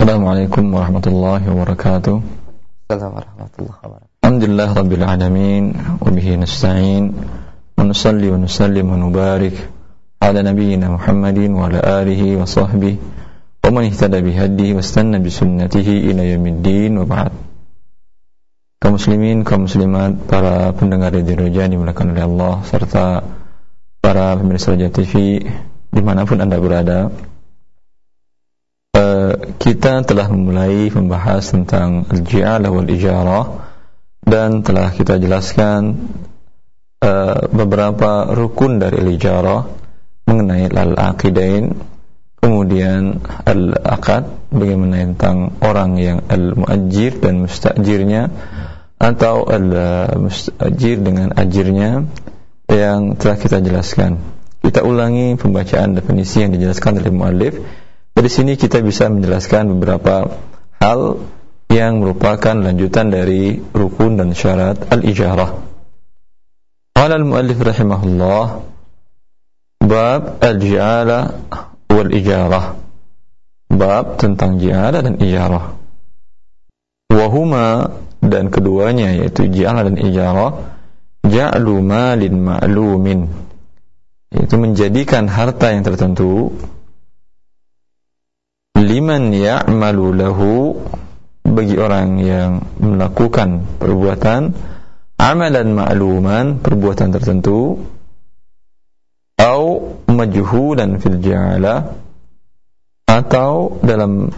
Assalamualaikum warahmatullahi wabarakatuh. Assalamualaikum warahmatullahi wabarakatuh. Alhamdulillah rabbil alamin wa bihi nasta'in wa nusalli wa nusallim wa nubarik ala nabiyyina Muhammadin wa ala alihi wa sahbihi wa man ihtada bihadihi wa istanna bi sunnatihi ila yaumiddin wa ba'd. Kaum muslimin, kaum muslimat, para pendengar radio Roja dimulakan oleh Allah serta para pemirsa Roja TV di mana pun anda berada kita telah memulai membahas tentang al-ji'alah wal-ijarah dan telah kita jelaskan uh, beberapa rukun dari al-ijarah mengenai al-aqidain kemudian al-aqad bagaimana tentang orang yang al-muajir dan mustajirnya atau al-mustajir dengan ajirnya yang telah kita jelaskan. Kita ulangi pembacaan definisi yang dijelaskan oleh muallif dari sini kita bisa menjelaskan beberapa hal yang merupakan lanjutan dari rukun dan syarat al-ijarah. Qala al-muallif rahimahullah Bab al-ji'ala wal-ijarah. Bab tentang ji'ala dan ijarah. Wahuma dan keduanya yaitu ji'ala dan ijarah Ja'lu malin ma'lumin. Yaitu menjadikan harta yang tertentu Liman ya'malu lahu Bagi orang yang melakukan perbuatan Amalan ma'luman Perbuatan tertentu atau majhulan fil ja'ala atau dalam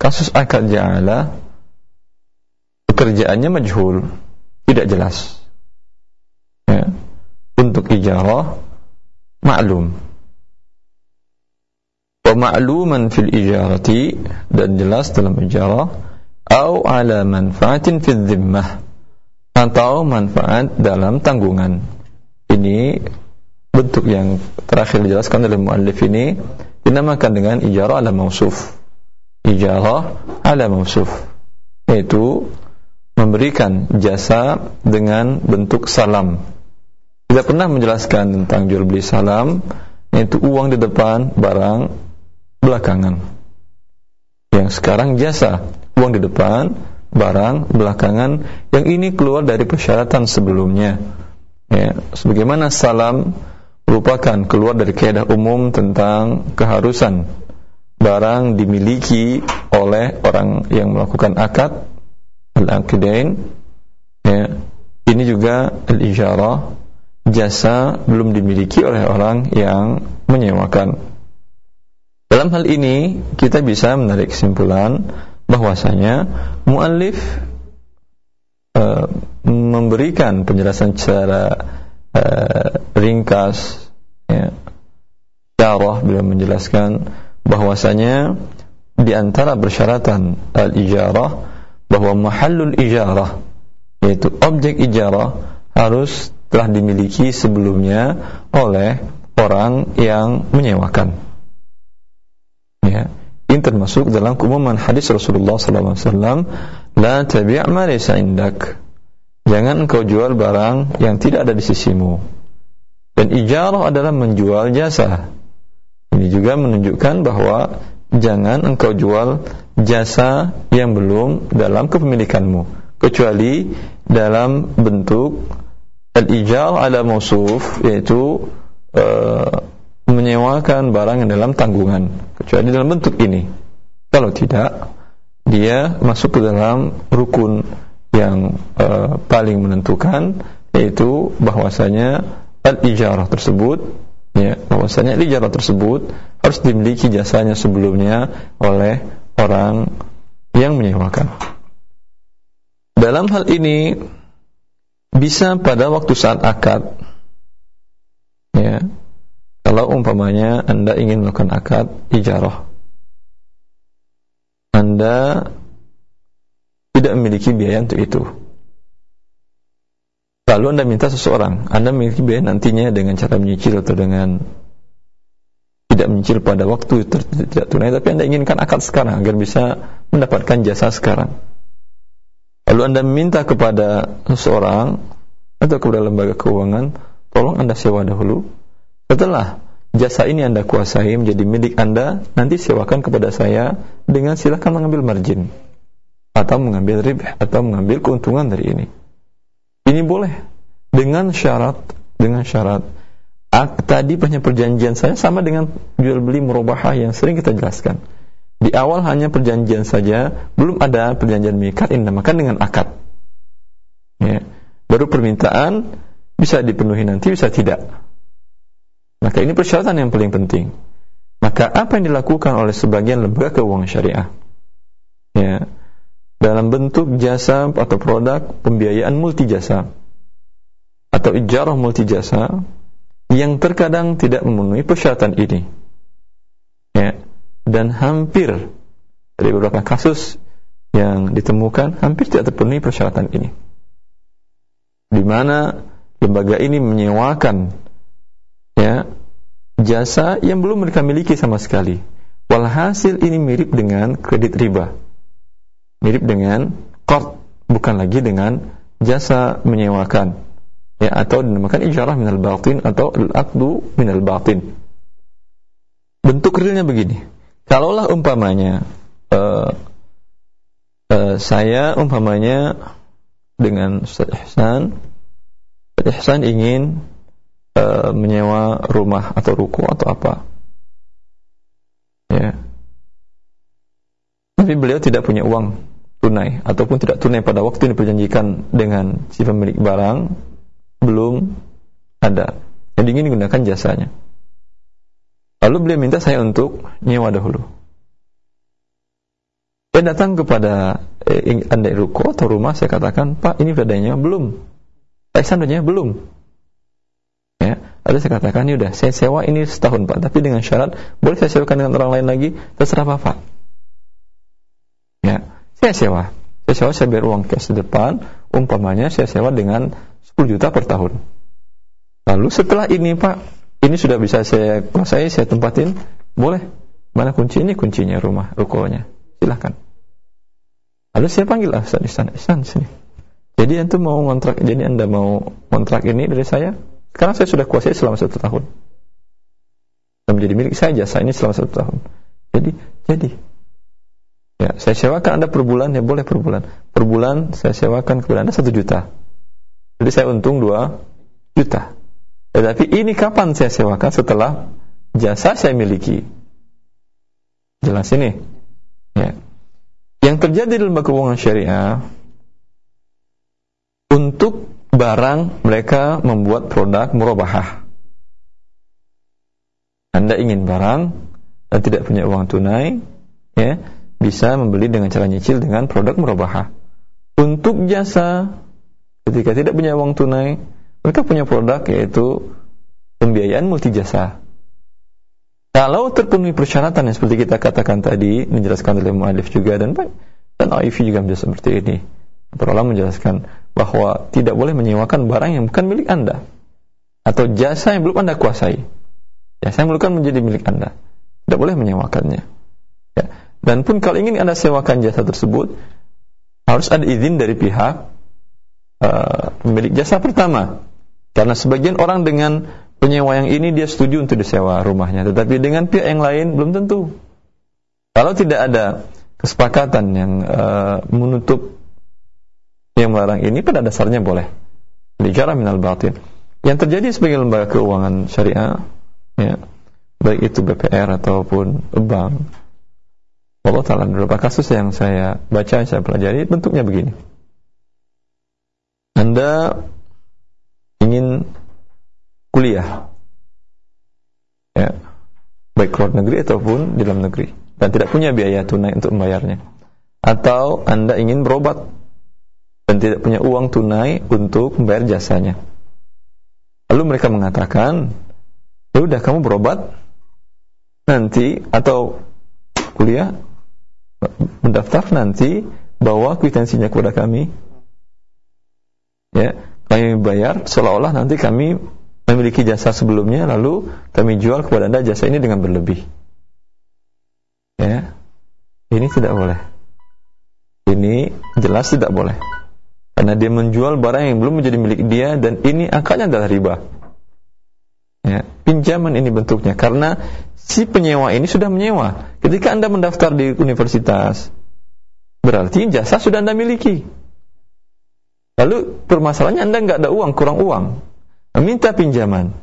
kasus akad ja'ala pekerjaannya majhul tidak jelas ya. untuk ijarah maklum wa ma'luman fil ijarati dan jelas dalam ijarah atau ala manfaatin fil dhimmah atau manfaat dalam tanggungan. Ini bentuk yang terakhir dijelaskan oleh muallif ini dinamakan dengan ijarah ala mausuf ijarah ala mausuf yaitu memberikan jasa dengan bentuk salam. Kita pernah menjelaskan tentang jual beli salam yaitu uang di depan barang belakangan. Yang sekarang jasa uang di depan barang belakangan yang ini keluar dari persyaratan sebelumnya. Ya sebagaimana salam merupakan keluar dari kaidah umum tentang keharusan barang dimiliki oleh orang yang melakukan akad al-aqidain. Ya ini juga al-ijarah jasa belum dimiliki oleh orang yang menyewakan dalam hal ini kita bisa menarik kesimpulan bahwasanya muallif uh, memberikan penjelasan secara uh, ringkas ya, syarah beliau menjelaskan bahwasanya di antara persyaratan al-ijarah bahwa mahallul ijarah yaitu objek ijarah harus telah dimiliki sebelumnya oleh orang yang menyewakan. Ini termasuk dalam keumuman hadis Rasulullah SAW, la tabi' ma laysa indak. Jangan engkau jual barang yang tidak ada di sisimu. Dan ijarah adalah menjual jasa. Ini juga menunjukkan bahwa jangan engkau jual jasa yang belum dalam kepemilikanmu kecuali dalam bentuk al-ijar ala mausuf yaitu uh, menyewakan barang yang dalam tanggungan kecuali dalam bentuk ini. Kalau tidak dia masuk ke dalam rukun yang uh, paling menentukan yaitu bahwasanya al-ijarah tersebut ya bahwasanya al-ijarah tersebut harus dimiliki jasanya sebelumnya oleh orang yang menyewakan. Dalam hal ini bisa pada waktu saat akad ya kalau umpamanya Anda ingin melakukan akad ijarah Anda tidak memiliki biaya untuk itu. Lalu Anda minta seseorang, Anda memiliki biaya nantinya dengan cara menyicil atau dengan tidak menyicil pada waktu tidak tunai, tapi Anda inginkan akad sekarang agar bisa mendapatkan jasa sekarang. Lalu Anda minta kepada seseorang atau kepada lembaga keuangan, tolong Anda sewa dahulu. Setelah jasa ini Anda kuasai menjadi milik Anda, nanti sewakan kepada saya dengan silakan mengambil margin atau mengambil ribh atau mengambil keuntungan dari ini. Ini boleh dengan syarat dengan syarat tadi banyak perjanjian saya sama dengan jual beli merubahah yang sering kita jelaskan. Di awal hanya perjanjian saja, belum ada perjanjian mikat, ini namakan dengan akad. Ya. Baru permintaan bisa dipenuhi nanti, bisa tidak. Maka ini persyaratan yang paling penting. Maka apa yang dilakukan oleh sebagian lembaga keuangan syariah? Ya. Dalam bentuk jasa atau produk pembiayaan multi jasa atau ijarah multi jasa yang terkadang tidak memenuhi persyaratan ini. Ya. Dan hampir dari beberapa kasus yang ditemukan hampir tidak terpenuhi persyaratan ini. Di mana lembaga ini menyewakan ya jasa yang belum mereka miliki sama sekali. Walhasil ini mirip dengan kredit riba. Mirip dengan qard, bukan lagi dengan jasa menyewakan ya atau dinamakan ijarah minal batin atau al-aqdu minal batin. Bentuk realnya begini. Kalaulah umpamanya uh, uh, saya umpamanya dengan Ustaz Ihsan Ustaz Ihsan ingin uh, menyewa rumah atau ruko atau apa. Ya. Tapi beliau tidak punya uang tunai ataupun tidak tunai pada waktu ini diperjanjikan dengan si pemilik barang belum ada. Jadi ingin menggunakan jasanya. Lalu beliau minta saya untuk nyewa dahulu. Saya datang kepada eh, anda ruko atau rumah, saya katakan, Pak, ini sudah nyewa belum? Pak Iksan sudah belum? Lalu saya katakan, ya udah, saya sewa ini setahun Pak, tapi dengan syarat, boleh saya sewakan dengan orang lain lagi, terserah Bapak. Ya, saya sewa. Saya sewa, saya bayar uang cash di depan, umpamanya saya sewa dengan 10 juta per tahun. Lalu setelah ini Pak, ini sudah bisa saya kuasai, saya tempatin, boleh. Mana kunci ini? Kuncinya rumah, rukonya. Silahkan. Lalu saya panggil Ustaz Ihsan, Ihsan sini. Jadi antum mau kontrak, jadi anda mau kontrak ini dari saya? Sekarang saya sudah kuasai selama satu tahun. Dan menjadi milik saya jasa ini selama satu tahun. Jadi, jadi. Ya, saya sewakan anda per bulan, ya boleh per bulan. Per bulan saya sewakan kepada anda satu juta. Jadi saya untung 2 juta. Tetapi ini kapan saya sewakan setelah jasa saya miliki? Jelas ini. Ya. Yang terjadi dalam keuangan syariah untuk barang mereka membuat produk murabahah. Anda ingin barang dan tidak punya uang tunai, ya, bisa membeli dengan cara nyicil dengan produk murabahah. Untuk jasa Ketika tidak punya uang tunai, mereka punya produk yaitu pembiayaan multi jasa. Kalau terpenuhi persyaratan yang seperti kita katakan tadi, menjelaskan oleh Mu'alif juga dan dan AIF juga menjelaskan seperti ini. Para menjelaskan bahwa tidak boleh menyewakan barang yang bukan milik Anda atau jasa yang belum Anda kuasai. Jasa yang belum menjadi milik Anda. Tidak boleh menyewakannya. Ya. Dan pun kalau ingin Anda sewakan jasa tersebut, harus ada izin dari pihak uh, jasa pertama. Karena sebagian orang dengan penyewa yang ini dia setuju untuk disewa rumahnya, tetapi dengan pihak yang lain belum tentu. Kalau tidak ada kesepakatan yang uh, menutup yang melarang ini pada dasarnya boleh. Bicara minal batin. Yang terjadi sebagai lembaga keuangan syariah, ya, baik itu BPR ataupun bank. Allah Ta'ala beberapa kasus yang saya baca, saya pelajari, bentuknya begini. Anda ingin kuliah ya baik luar negeri ataupun di dalam negeri dan tidak punya biaya tunai untuk membayarnya atau Anda ingin berobat dan tidak punya uang tunai untuk membayar jasanya. Lalu mereka mengatakan ya udah kamu berobat. Nanti atau kuliah mendaftar nanti bawa kwitansinya kepada kami. Ya kami bayar seolah-olah nanti kami memiliki jasa sebelumnya lalu kami jual kepada anda jasa ini dengan berlebih. Ya ini tidak boleh. Ini jelas tidak boleh karena dia menjual barang yang belum menjadi milik dia dan ini angkanya adalah riba ya pinjaman ini bentuknya karena si penyewa ini sudah menyewa. Ketika Anda mendaftar di universitas, berarti jasa sudah Anda miliki. Lalu permasalahannya Anda nggak ada uang, kurang uang. Meminta pinjaman.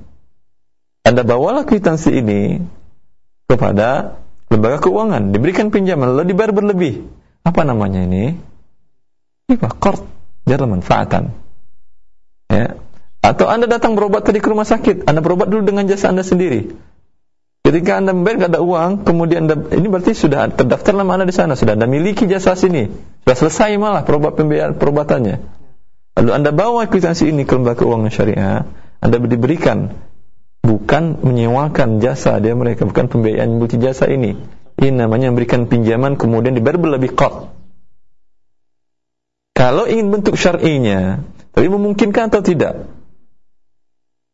Anda bawalah kwitansi ini kepada lembaga keuangan, diberikan pinjaman, lalu dibayar berlebih. Apa namanya ini? Riba, kort, jarang manfaatan. Ya. Atau Anda datang berobat tadi ke rumah sakit, Anda berobat dulu dengan jasa Anda sendiri. Ketika Anda membayar nggak ada uang, kemudian anda, ini berarti sudah terdaftar nama Anda di sana, sudah Anda miliki jasa sini, sudah selesai malah perobat pembiayaan perobatannya. Lalu Anda bawa kwitansi ini ke lembaga keuangan syariah, Anda diberikan bukan menyewakan jasa dia mereka, bukan pembiayaan multi jasa ini. Ini namanya memberikan pinjaman kemudian dibayar berlebih kot. Kalau ingin bentuk syar'inya, tapi memungkinkan atau tidak?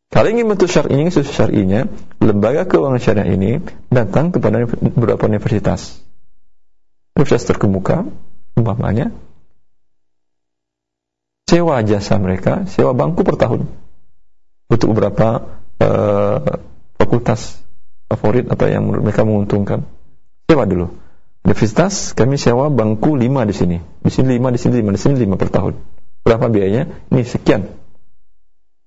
Kalau ingin bentuk syar'inya, syar'inya, lembaga keuangan syariah ini datang kepada beberapa universitas. Universitas terkemuka, umpamanya, sewa jasa mereka, sewa bangku per tahun untuk beberapa uh, fakultas favorit atau yang menurut mereka menguntungkan. Sewa dulu. Universitas kami sewa bangku 5 di sini. Di sini 5, di sini 5, di sini 5 per tahun. Berapa biayanya? Ini sekian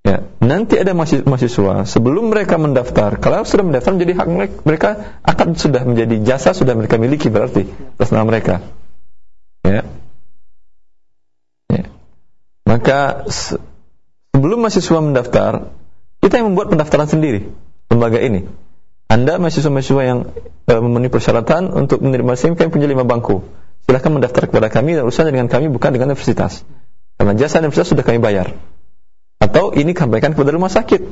Ya, nanti ada mahasiswa sebelum mereka mendaftar, kalau sudah mendaftar menjadi hak mereka, mereka akan sudah menjadi jasa sudah mereka miliki berarti atas nama mereka. Ya. ya. Maka sebelum mahasiswa mendaftar, kita yang membuat pendaftaran sendiri lembaga ini. Anda mahasiswa-mahasiswa yang e, memenuhi persyaratan untuk menerima SIM kami punya lima bangku. Silahkan mendaftar kepada kami dan urusan dengan kami bukan dengan universitas. Karena jasa universitas sudah kami bayar. Atau ini sampaikan kepada rumah sakit.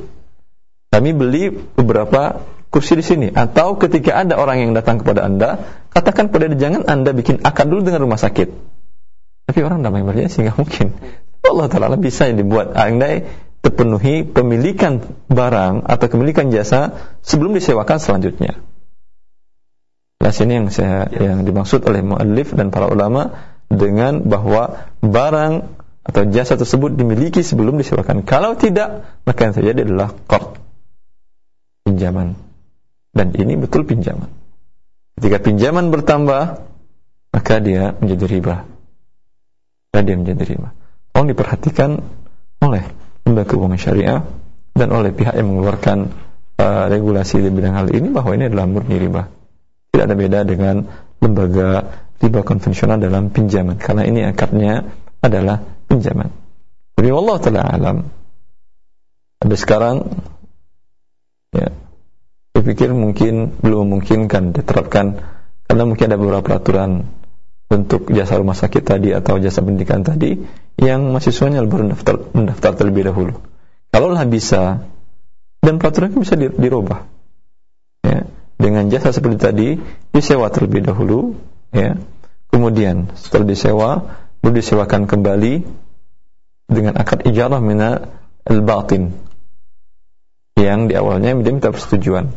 Kami beli beberapa kursi di sini. Atau ketika ada orang yang datang kepada Anda, katakan pada dia, jangan Anda bikin akad dulu dengan rumah sakit. Tapi orang damai berjaya sehingga mungkin. Allah Ta'ala bisa yang dibuat. Andai terpenuhi pemilikan barang atau kepemilikan jasa sebelum disewakan selanjutnya. Nah sini yang saya yang dimaksud oleh muallif dan para ulama dengan bahwa barang atau jasa tersebut dimiliki sebelum disewakan. Kalau tidak, maka yang terjadi adalah qard pinjaman. Dan ini betul pinjaman. Ketika pinjaman bertambah, maka dia menjadi riba. Dan dia menjadi riba. Tolong diperhatikan oleh lembaga keuangan syariah dan oleh pihak yang mengeluarkan uh, regulasi di bidang hal ini bahwa ini adalah murni riba. Tidak ada beda dengan lembaga riba konvensional dalam pinjaman karena ini akarnya adalah pinjaman. Jadi Allah Ta'ala alam. Tapi sekarang ya, saya pikir mungkin belum memungkinkan diterapkan karena mungkin ada beberapa peraturan untuk jasa rumah sakit tadi atau jasa pendidikan tadi yang mahasiswanya baru mendaftar, mendaftar terlebih dahulu. Kalaulah bisa dan peraturan bisa dirubah. Ya, dengan jasa seperti tadi disewa terlebih dahulu ya. Kemudian setelah disewa lalu disewakan kembali dengan akad ijarah mina al-batin yang di awalnya dia minta persetujuan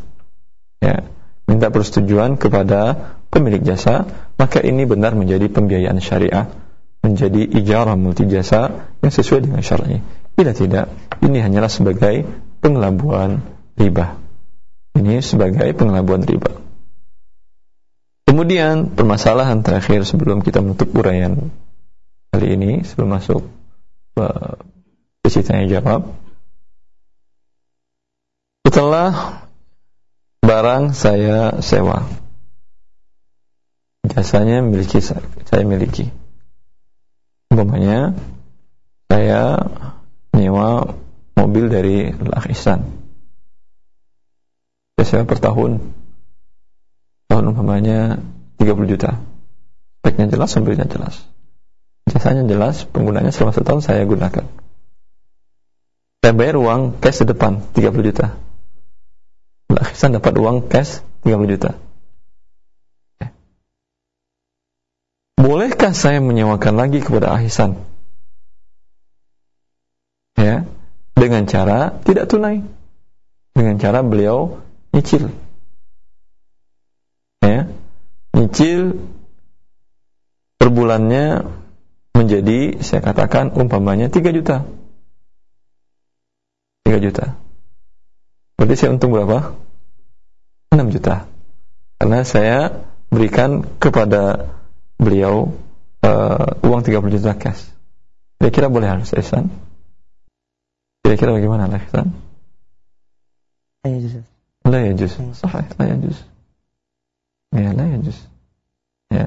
ya minta persetujuan kepada pemilik jasa maka ini benar menjadi pembiayaan syariah menjadi ijarah multi jasa yang sesuai dengan syar'i. Bila tidak ini hanyalah sebagai pengelabuan riba. Ini sebagai pengelabuan riba. Kemudian permasalahan terakhir sebelum kita menutup uraian kali ini sebelum masuk ke sesi tanya jawab. Setelah barang saya sewa jasanya miliki saya miliki umpamanya saya nyewa mobil dari Al Ihsan saya sewa per tahun tahun umpamanya 30 juta speknya jelas mobilnya jelas Jasanya jelas, penggunanya selama setahun saya gunakan. Saya bayar uang cash di depan 30 juta. Mbak Khisan dapat uang cash 30 juta. Bolehkah saya menyewakan lagi kepada Ahsan? Ya, dengan cara tidak tunai. Dengan cara beliau nyicil. Ya, nyicil per bulannya menjadi saya katakan umpamanya 3 juta. 3 juta. Berarti saya untung berapa? 6 juta. Karena saya berikan kepada beliau uh, uang 30 juta cash. Kira-kira boleh harus ihsan? Kira-kira bagaimana lah ihsan? La yajuz. La yajuz. Sahih, la yajuz. Ya, la yajuz. Ya.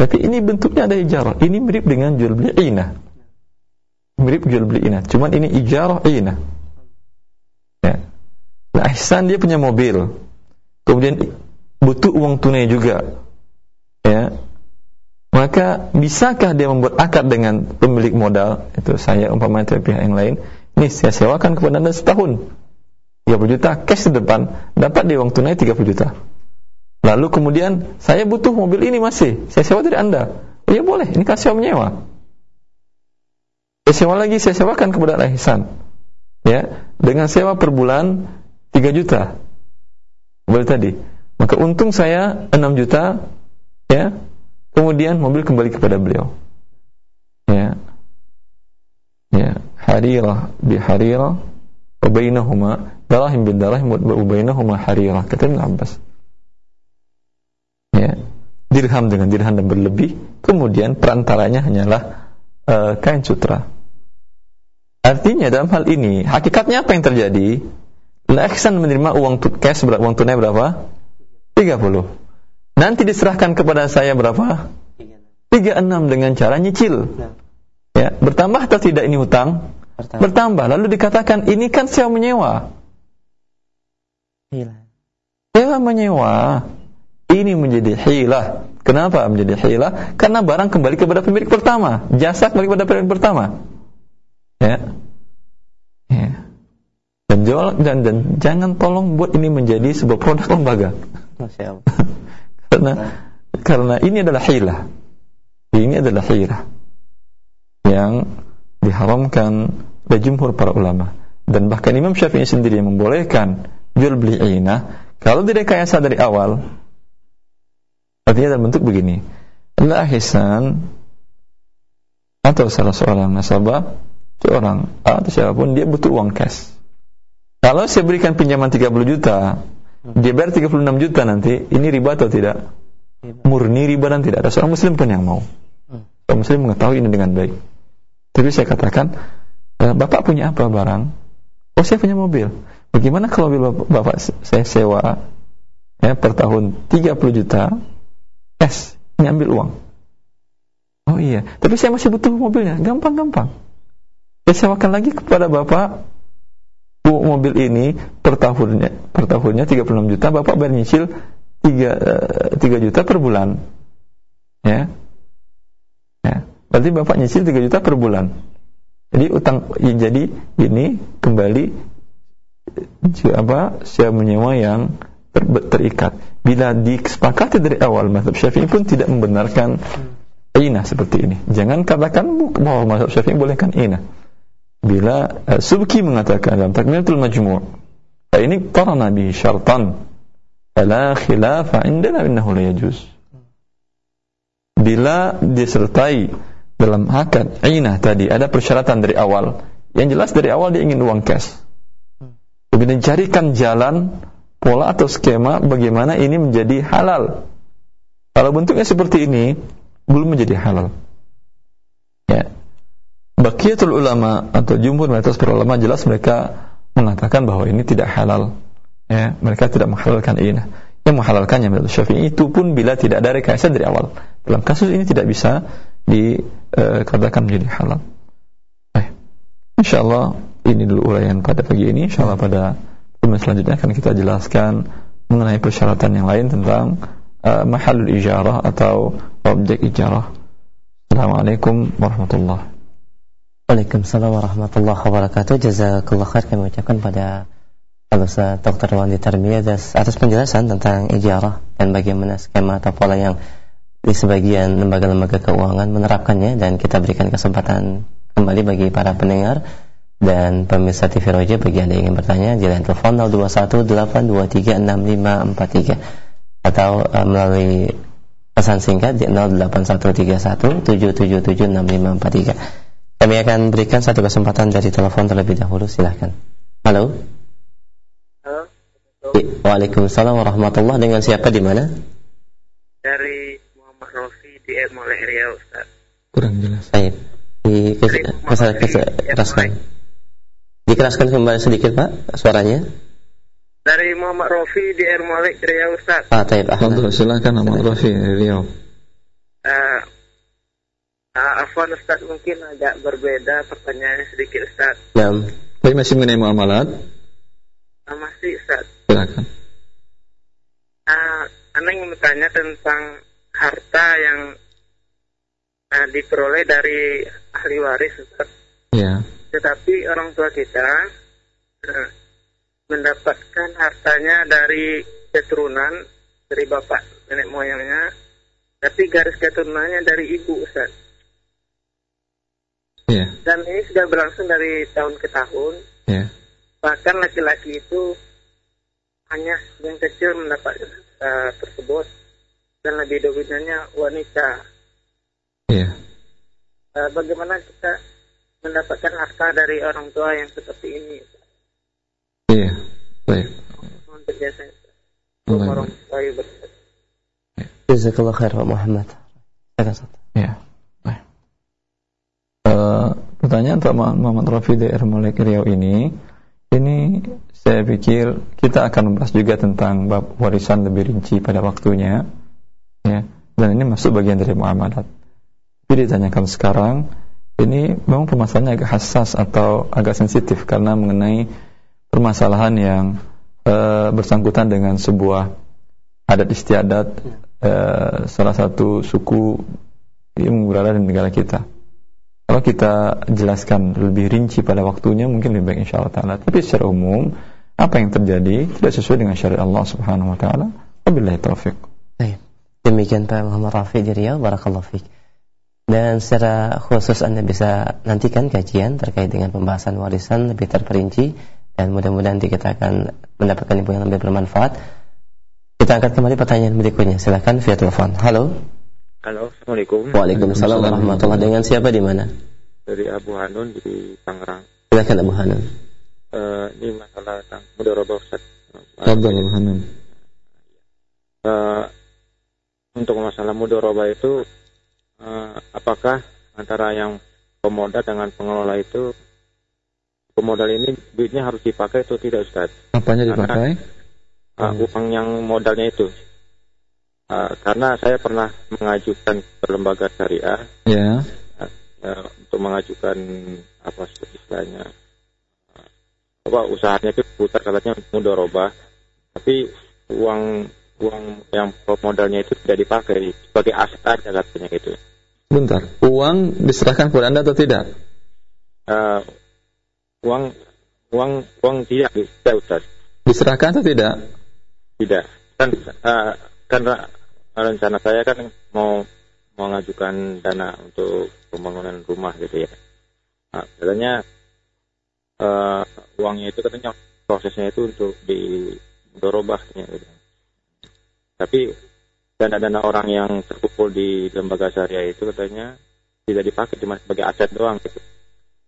Tapi ini bentuknya ada ijarah. Ini mirip dengan jual beli inah. Mirip jual beli inah. Cuman ini ijarah inah. Ya. Nah, ihsan dia punya mobil. Kemudian butuh uang tunai juga. Ya. Maka bisakah dia membuat akad dengan pemilik modal? Itu saya umpamanya atau pihak yang lain. Ini saya sewakan kepada anda setahun. 30 juta cash di depan. Dapat dia uang tunai 30 juta. Lalu kemudian saya butuh mobil ini masih. Saya sewa dari anda. Oh, ya boleh ini sewa menyewa. Saya sewa lagi saya sewakan kepada Ihsan. Ya dengan sewa per bulan 3 juta. Boleh tadi. Maka untung saya 6 juta ya Kemudian mobil kembali kepada beliau. Ya. Ya, harirah bi harirah wa bainahuma darahim bil darahim wa bainahuma harirah. Kata Ibn Abbas. Ya. Dirham dengan dirham dan berlebih, kemudian perantaranya hanyalah uh, kain sutra. Artinya dalam hal ini, hakikatnya apa yang terjadi? Laksan menerima uang cash uang tunai berapa? 30. Nanti diserahkan kepada saya berapa? 36 dengan cara nyicil. Ya, bertambah atau tidak ini hutang? Bertambah. bertambah. Lalu dikatakan ini kan sewa menyewa. Hilah. Sewa menyewa. Ini menjadi hilah. Kenapa menjadi hilah? Karena barang kembali kepada pemilik pertama, jasa kembali kepada pemilik pertama. Ya. Ya. Dan, jual, dan, dan jangan tolong buat ini menjadi sebuah produk lembaga. Masya Allah. Karena karena ini adalah hilah. Ini adalah hilah yang diharamkan oleh jumhur para ulama. Dan bahkan Imam Syafi'i sendiri yang membolehkan jual beli inah. Kalau direkayasa dari awal artinya dalam bentuk begini. La hisan atau salah seorang nasabah seorang atau siapa pun dia butuh uang cash. Kalau saya berikan pinjaman 30 juta dia bayar 36 juta nanti, ini riba atau tidak? Murni riba dan tidak ada seorang muslim pun yang mau. Hmm. Seorang muslim mengetahui ini dengan baik. Tapi saya katakan, eh, Bapak punya apa barang? Oh saya punya mobil. Bagaimana kalau mobil Bapak, saya sewa ya, per tahun 30 juta, es, ini ambil uang. Oh iya, tapi saya masih butuh mobilnya. Gampang-gampang. Saya sewakan lagi kepada Bapak mobil ini per tahunnya per tahunnya 36 juta Bapak bayar nyicil 3 3 eh, juta per bulan. Ya. Ya. Berarti Bapak nyicil 3 juta per bulan. Jadi utang ya, jadi ini kembali apa siapa menyewa yang ter, terikat. Bila disepakati dari awal mazhab Syafi'i pun tidak membenarkan inah seperti ini. Jangan katakan bahwa mazhab Syafi'i bolehkan inah bila uh, Subki mengatakan dalam Takmilatul Majmu' fa ini qarana bihi syartan fala khilafa indana innahu la yajuz. Bila disertai dalam akad inah tadi ada persyaratan dari awal. Yang jelas dari awal dia ingin uang cash. Kemudian carikan jalan pola atau skema bagaimana ini menjadi halal. Kalau bentuknya seperti ini belum menjadi halal Bakiyatul ulama atau jumhur mayoritas para ulama jelas mereka mengatakan bahwa ini tidak halal. Ya, mereka tidak menghalalkan ini. Yang menghalalkannya menurut Syafi'i itu pun bila tidak ada rekayasa dari awal. Dalam kasus ini tidak bisa dikatakan menjadi halal. Baik. Insyaallah ini dulu uraian pada pagi ini. Insyaallah pada pertemuan selanjutnya akan kita jelaskan mengenai persyaratan yang lain tentang uh, mahalul ijarah atau objek ijarah. Assalamualaikum warahmatullahi Waalaikumsalam warahmatullahi wabarakatuh. Jazakallah khair kami ucapkan pada Al-Ustaz Dr. Wandi Tarmiyah atas penjelasan tentang ijarah dan bagaimana skema atau pola yang di sebagian lembaga-lembaga keuangan menerapkannya dan kita berikan kesempatan kembali bagi para pendengar dan pemirsa TV Roja bagi Anda yang ingin bertanya line telepon 0218236543 atau uh, melalui pesan singkat di 081317776543. Kami akan berikan satu kesempatan dari telepon terlebih dahulu, silahkan. Halo. Waalaikumsalam warahmatullahi Dengan siapa di mana? Dari Muhammad Rofi di Ermoleh Riau Ustaz. Kurang jelas. Baik. Di keraskan. Dikeraskan kembali sedikit Pak suaranya. Dari Muhammad Rofi di Ermoleh Riau Ustaz. Ah, taib. Fadl, silakan Muhammad Rofi Riau. Uh, uh, Afwan Ustaz mungkin agak berbeda pertanyaannya sedikit Ustaz. Ya. Tapi masih mengenai muamalat? Uh, masih Ustaz. Silakan. Uh, Anda ingin bertanya tentang harta yang uh, diperoleh dari ahli waris Ustaz. Ya. Tetapi orang tua kita uh, mendapatkan hartanya dari keturunan dari bapak nenek moyangnya, tapi garis keturunannya dari ibu Ustaz. Ya. Dan ini sudah berlangsung dari tahun ke tahun. Ya. Bahkan laki-laki itu hanya yang kecil mendapatkan uh, tersebut dan lebih dominannya wanita. Iya. Uh, bagaimana kita mendapatkan harta dari orang tua yang seperti ini? Iya. Baik. Mohon berjasa. Allah warahmatullahi wabarakatuh. Jazakallah khair Pak Muhammad. Ya. Pertanyaan Pak Muhammad Rafi DR Malik Riau ini ini saya pikir kita akan membahas juga tentang bab warisan lebih rinci pada waktunya ya. Dan ini masuk bagian dari muamalat. Tapi ditanyakan sekarang ini memang permasalahannya agak hassas atau agak sensitif karena mengenai permasalahan yang uh, bersangkutan dengan sebuah adat istiadat uh, salah satu suku yang berada di negara kita kalau kita jelaskan lebih rinci pada waktunya mungkin lebih baik insya Allah taala. Tapi secara umum apa yang terjadi tidak sesuai dengan syariat Allah Subhanahu wa taala. Wabillahi taufik. Demikian Pak Muhammad Rafi di Riau, barakallahu fiik. Dan secara khusus Anda bisa nantikan kajian terkait dengan pembahasan warisan lebih terperinci dan mudah-mudahan kita akan mendapatkan info yang lebih bermanfaat. Kita angkat kembali pertanyaan berikutnya. Silakan via telepon. Halo. Halo, Assalamualaikum. Waalaikumsalam warahmatullahi Dengan siapa di mana? Dari Abu Hanun di Tangerang. Silakan Abu Hanun. Uh, ini masalah tentang mudharabah Ustaz. Fadhal Abu Hanun. Uh, untuk masalah mudharabah itu uh, apakah antara yang pemodal dengan pengelola itu pemodal ini duitnya harus dipakai atau tidak Ustaz? Apanya dipakai? Karena, uh, uang yang modalnya itu. Uh, karena saya pernah mengajukan ke lembaga syariah ya. uh, uh, untuk mengajukan apa istilahnya uh, apa usahanya itu putar katanya mudoroba tapi uang uang yang modalnya itu tidak dipakai sebagai aset aja katanya gitu. Bentar, uang diserahkan kepada anda atau tidak? Uh, uang uang uang tidak tidak Ustaz. Diserahkan atau tidak? Tidak. Kan uh, karena rencana saya kan mau mengajukan dana untuk pembangunan rumah gitu ya. Nah, katanya uh, uangnya itu katanya prosesnya itu untuk di dorobahnya gitu. Tapi dana-dana orang yang terkumpul di lembaga syariah itu katanya tidak dipakai cuma sebagai aset doang gitu.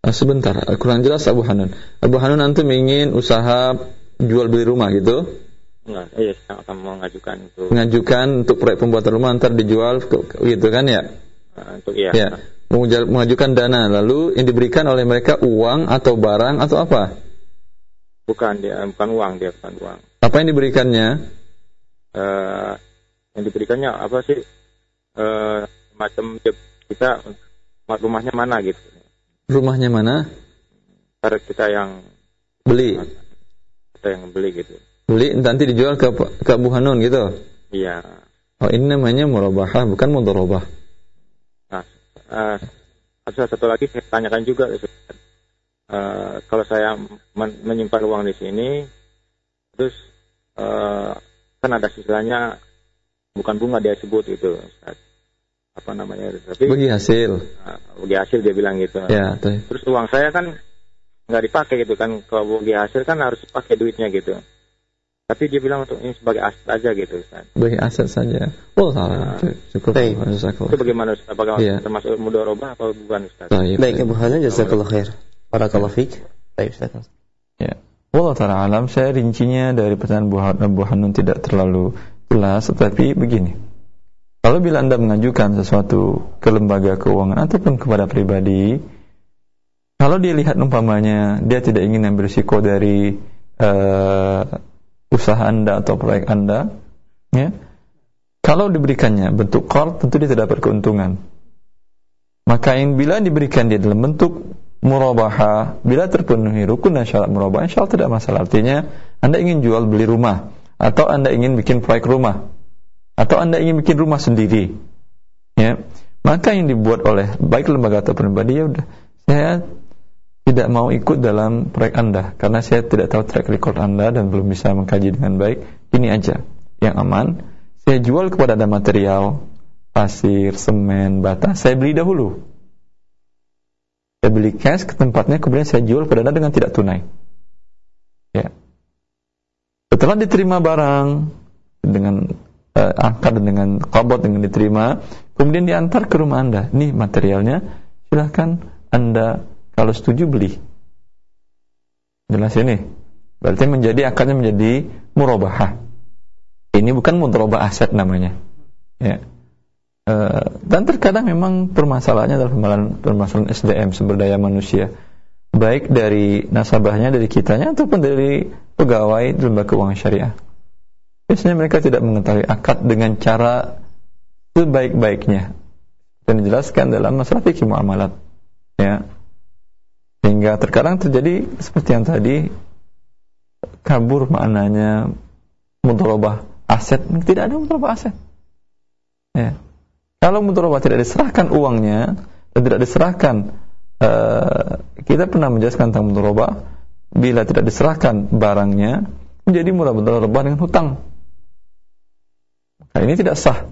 Uh, sebentar, kurang jelas Abu Hanun. Abu Hanun nanti ingin usaha jual beli rumah gitu? Enggak, iya saya akan mengajukan untuk mengajukan untuk proyek pembuatan rumah ntar dijual gitu kan ya? Uh, untuk iya. Ya. Mengajukan dana lalu yang diberikan oleh mereka uang atau barang atau apa? Bukan dia bukan uang dia bukan uang. Apa yang diberikannya? Uh, yang diberikannya apa sih? Uh, macam kita rumahnya mana gitu. Rumahnya mana? Karena kita yang beli. Kita yang beli gitu beli nanti dijual ke ke Abu Hanun gitu. Iya. Oh ini namanya murabahah bukan mudharabah. Nah, uh, ada satu lagi saya tanyakan juga. Uh, kalau saya men menyimpan uang di sini, terus uh, kan ada sisanya bukan bunga dia sebut itu, apa namanya? Tapi bagi hasil. Uh, bagi hasil dia bilang gitu. Ya. Terus uang saya kan nggak dipakai gitu kan, kalau bagi hasil kan harus pakai duitnya gitu. Tapi dia bilang untuk ini sebagai aset aja gitu Ustaz. Sebagai aset saja. Oh salah. Nah, cukup. Baik. Itu bagaimana Ustaz? Apakah iya. termasuk mudharabah apa bukan Ustaz? Baik, Baik Abu Hanan jazakallah khair. Barakallahu fiik. Baik Ustaz. Ya. Allah Ta'ala alam saya rincinya dari pertanyaan Abu Hanun tidak terlalu jelas tetapi begini kalau bila anda mengajukan sesuatu ke lembaga keuangan ataupun kepada pribadi kalau dia lihat umpamanya dia tidak ingin ambil risiko dari uh, usaha anda atau proyek anda ya kalau diberikannya bentuk qard tentu dia tidak dapat keuntungan. Maka yang bila diberikan dia dalam bentuk murabaha bila terpenuhi rukun dan syarat murabaha insya tidak masalah. Artinya anda ingin jual beli rumah atau anda ingin bikin proyek rumah atau anda ingin bikin rumah sendiri ya maka yang dibuat oleh baik lembaga atau pribadi ya udah saya tidak mau ikut dalam proyek anda karena saya tidak tahu track record anda dan belum bisa mengkaji dengan baik ini aja yang aman saya jual kepada anda material pasir, semen, bata saya beli dahulu saya beli cash ke tempatnya, kemudian saya jual kepada Anda dengan tidak tunai. Ya. Setelah diterima barang dengan angka dan dengan kabot dengan diterima, kemudian diantar ke rumah Anda. Nih materialnya, silahkan Anda kalau setuju beli. Jelas ini. Berarti menjadi akarnya menjadi murabahah. Ini bukan mudharabah aset namanya. Ya. Eh, dan terkadang memang permasalahannya adalah permasalahan SDM sumber daya manusia baik dari nasabahnya dari kitanya ataupun dari pegawai lembaga keuangan syariah biasanya mereka tidak mengetahui akad dengan cara sebaik-baiknya dan dijelaskan dalam masalah fikih muamalat ya sehingga terkadang terjadi seperti yang tadi kabur maknanya mudharabah aset tidak ada mudharabah aset ya kalau mudharabah tidak diserahkan uangnya dan tidak diserahkan uh, kita pernah menjelaskan tentang mudharabah bila tidak diserahkan barangnya menjadi mudharabah dengan hutang. Nah, ini tidak sah.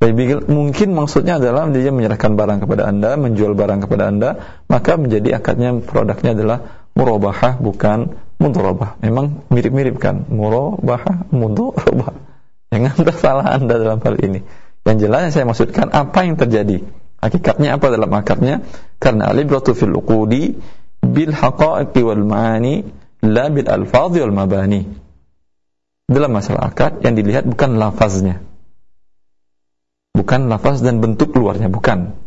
Mungkin maksudnya adalah dia menyerahkan barang kepada Anda, menjual barang kepada Anda, maka menjadi akadnya produknya adalah murabahah bukan mudharabah. Memang mirip-mirip kan? Murabahah, mudharabah. Jangan tersalah Anda dalam hal ini. Yang jelas yang saya maksudkan apa yang terjadi. Hakikatnya apa dalam akadnya? Karena alibratu fil uqudi bil haqa'iqi wal ma'ani la bil alfadhi wal mabani. Dalam masalah akad yang dilihat bukan lafaznya. Bukan lafaz dan bentuk luarnya, bukan.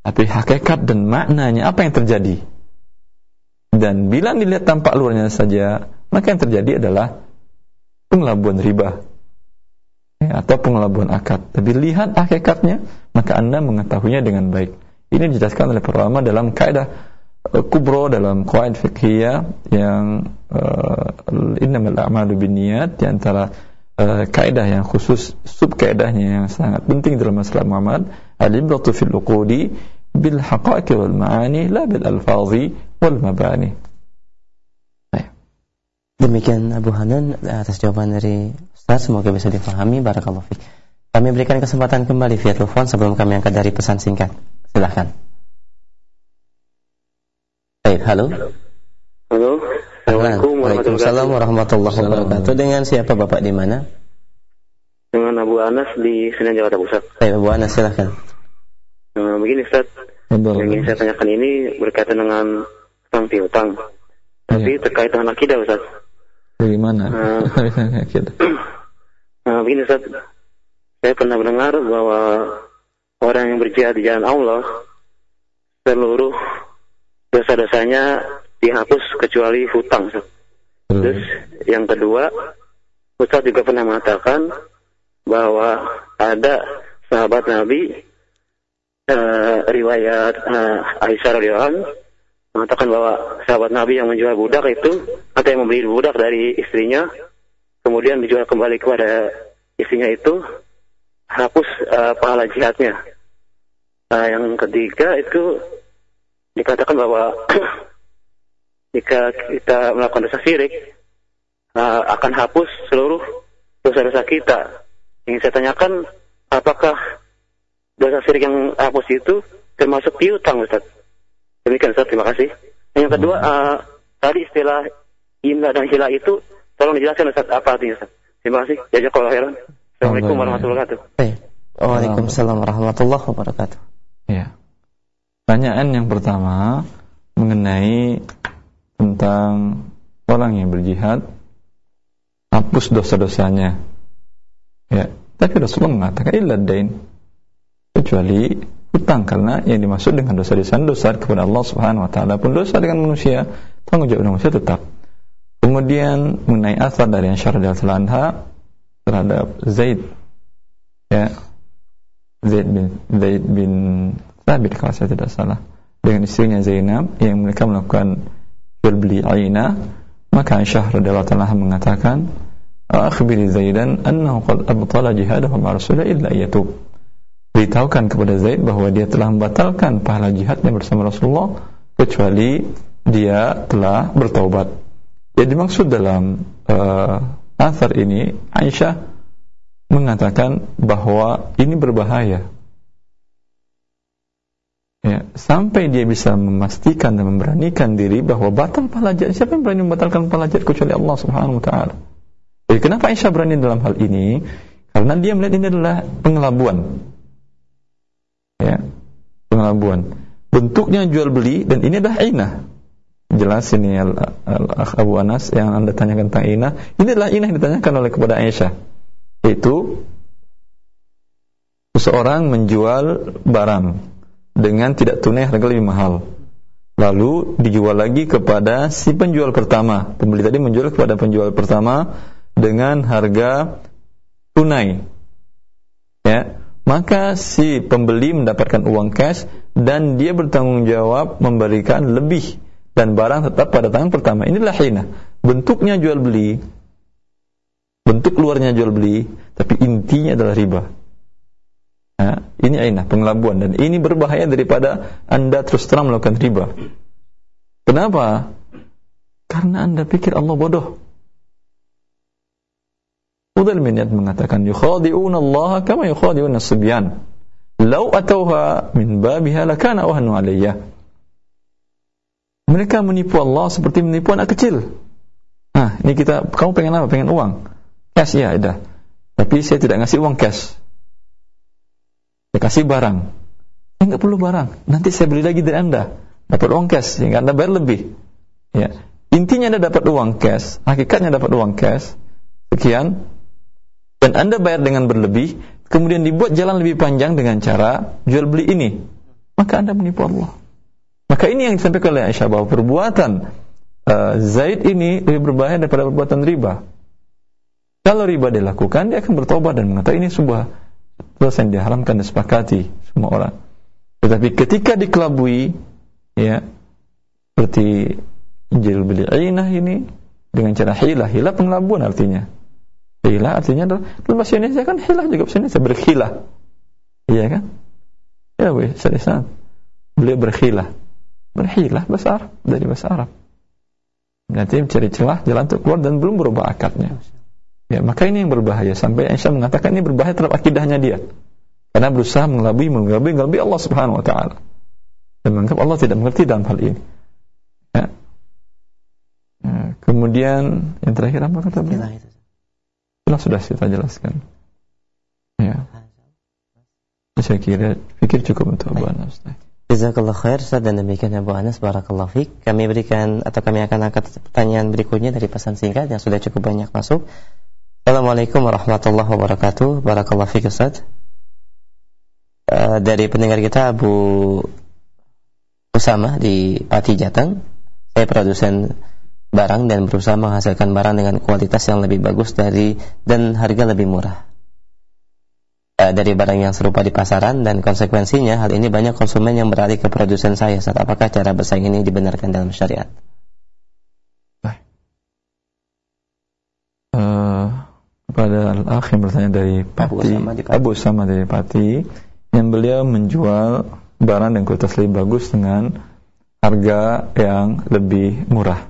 Tapi hakikat dan maknanya apa yang terjadi. Dan bila dilihat tampak luarnya saja, maka yang terjadi adalah pengelabuan riba ya, atau pengelabuan akad. Tapi lihat hakikatnya, maka Anda mengetahuinya dengan baik. Ini dijelaskan oleh para ulama dalam kaidah uh, kubro dalam qaid fiqhiyah yang uh, innamal a'malu binniyat di antara uh, kaidah yang khusus sub kaidahnya yang sangat penting dalam masalah Muhammad al-ibratu fil uqudi bil haqaiqi wal ma'ani la bil alfazi wal mabani. Demikian Abu Hanan atas jawaban dari Ustaz, semoga bisa difahami. Barakallahu fiik. Kami berikan kesempatan kembali via telepon sebelum kami angkat dari pesan singkat. Silahkan. Baik, halo. Halo. Assalamualaikum Waalaikumsalam warahmatullahi wabarakatuh. Dengan siapa Bapak di mana? Dengan Abu Anas di Senen Jakarta Pusat. Baik, Abu Anas silahkan. Nah, begini Ustaz. Yang ingin saya tanyakan ini berkaitan dengan utang piutang. Tapi ya. terkait dengan akidah Ustaz. Bagaimana? Uh, nah, begini Ustaz, saya pernah mendengar bahwa orang yang berjihad di jalan Allah seluruh dosa-dosanya dihapus kecuali hutang. Ustaz. Terus yang kedua, Ustaz juga pernah mengatakan bahwa ada sahabat Nabi uh, riwayat uh, Aisyah radhiyallahu mengatakan bahwa sahabat Nabi yang menjual budak itu atau yang membeli budak dari istrinya kemudian dijual kembali kepada istrinya itu hapus uh, pahala jihadnya. Nah, yang ketiga itu dikatakan bahwa jika kita melakukan dosa syirik uh, akan hapus seluruh dosa-dosa kita. Yang saya tanyakan apakah dosa syirik yang hapus itu termasuk piutang Ustaz? Demikian Ustaz, terima kasih. Yang kedua, hmm. uh, tadi istilah imla dan hila itu tolong dijelaskan Ustaz apa artinya Ustaz. Terima kasih. Jazakallahu khairan. Assalamualaikum warahmatullahi wabarakatuh. Baik. Waalaikumsalam warahmatullahi wabarakatuh. Ya. Pertanyaan yang pertama mengenai tentang orang yang berjihad hapus dosa-dosanya. Ya, tapi Rasulullah mengatakan illa dain kecuali hutang karena yang dimaksud dengan dosa dosa dosa kepada Allah Subhanahu wa taala pun dosa dengan manusia tanggung jawab manusia tetap. Kemudian mengenai asar dari Aisyah radhiyallahu anha terhadap Zaid ya Zaid bin Zaid bin Thabit kalau saya tidak salah dengan istrinya Zainab yang mereka melakukan jual beli aina maka Aisyah radhiyallahu anha mengatakan akhbiri Zaidan annahu qad abtala jihadahu ma Rasulullah illa yatub beritahukan kepada Zaid bahwa dia telah membatalkan pahala jihadnya bersama Rasulullah kecuali dia telah bertaubat. Jadi maksud dalam uh, asar ini Aisyah mengatakan bahwa ini berbahaya. Ya, sampai dia bisa memastikan dan memberanikan diri bahwa batal pahala. Siapa yang berani membatalkan pahala kecuali Allah Subhanahu wa taala? Jadi kenapa Aisyah berani dalam hal ini? Karena dia melihat ini adalah pengelabuan ya pengelabuan bentuknya jual beli dan ini adalah inah jelas ini al, al, al Abu Anas yang anda tanyakan tentang inah ini adalah inah yang ditanyakan oleh kepada Aisyah itu seseorang menjual barang dengan tidak tunai harga lebih mahal lalu dijual lagi kepada si penjual pertama pembeli tadi menjual kepada penjual pertama dengan harga tunai ya maka si pembeli mendapatkan uang cash dan dia bertanggung jawab memberikan lebih dan barang tetap pada tangan pertama. Inilah hina. Bentuknya jual beli, bentuk luarnya jual beli, tapi intinya adalah riba. Nah, ini aina pengelabuan dan ini berbahaya daripada anda terus terang melakukan riba. Kenapa? Karena anda pikir Allah bodoh. Fudal bin Iyad mengatakan yukhadi'una Allah kama yukhadi'una subyan. Lau atauha min babiha lakana wahnu alayya. Mereka menipu Allah seperti menipu anak kecil. Nah, ini kita kamu pengen apa? Pengen uang. Cash ya, ada. Tapi saya tidak ngasih uang cash. Saya kasih barang. Saya nggak perlu barang. Nanti saya beli lagi dari Anda. Dapat uang cash sehingga Anda bayar lebih. Ya. Intinya Anda dapat uang cash, hakikatnya dapat uang cash. Sekian, dan Anda bayar dengan berlebih, kemudian dibuat jalan lebih panjang dengan cara jual beli ini, maka Anda menipu Allah. Maka ini yang disampaikan oleh Aisyah bahwa perbuatan uh, Zaid ini lebih berbahaya daripada perbuatan riba. Kalau riba dilakukan, dia akan bertobat dan mengatakan ini sebuah dosa yang diharamkan disepakati semua orang. Tetapi ketika dikelabui, ya, seperti jual beli ainah ini dengan cara hilah, hilah pengelabuan artinya Hilah artinya adalah dalam bahasa Indonesia kan hilah juga bahasa Indonesia berkhilah. Iya kan? Ya, weh, seriusan. Beliau. Berhilah bahasa Arab dari bahasa Arab. Nanti mencari celah jalan untuk keluar dan belum berubah akadnya. Ya, maka ini yang berbahaya sampai Aisyah mengatakan ini berbahaya terhadap akidahnya dia. Karena berusaha mengelabui, mengelabui, mengelabui Allah Subhanahu wa taala. Dan menganggap Allah tidak mengerti dalam hal ini. Ya. Ya, kemudian yang terakhir apa kata beliau? Itulah sudah kita jelaskan. Ya. Saya kira pikir cukup untuk Abu Anas. Jazakallah khair Ustaz dan demikian Abu Anas Barakallah Fik Kami berikan atau kami akan angkat pertanyaan berikutnya dari pesan singkat yang sudah cukup banyak masuk Assalamualaikum warahmatullahi wabarakatuh. Barakallah Fik Ustaz. Uh, Dari pendengar kita Abu Usama di Pati Jateng. Saya produsen barang dan berusaha menghasilkan barang dengan kualitas yang lebih bagus dari dan harga lebih murah. E, dari barang yang serupa di pasaran dan konsekuensinya hal ini banyak konsumen yang beralih ke produsen saya saat apakah cara bersaing ini dibenarkan dalam syariat uh, kepada al-akh yang bertanya dari Pati Abu sama dari Pati yang beliau menjual barang dan kualitas lebih bagus dengan harga yang lebih murah.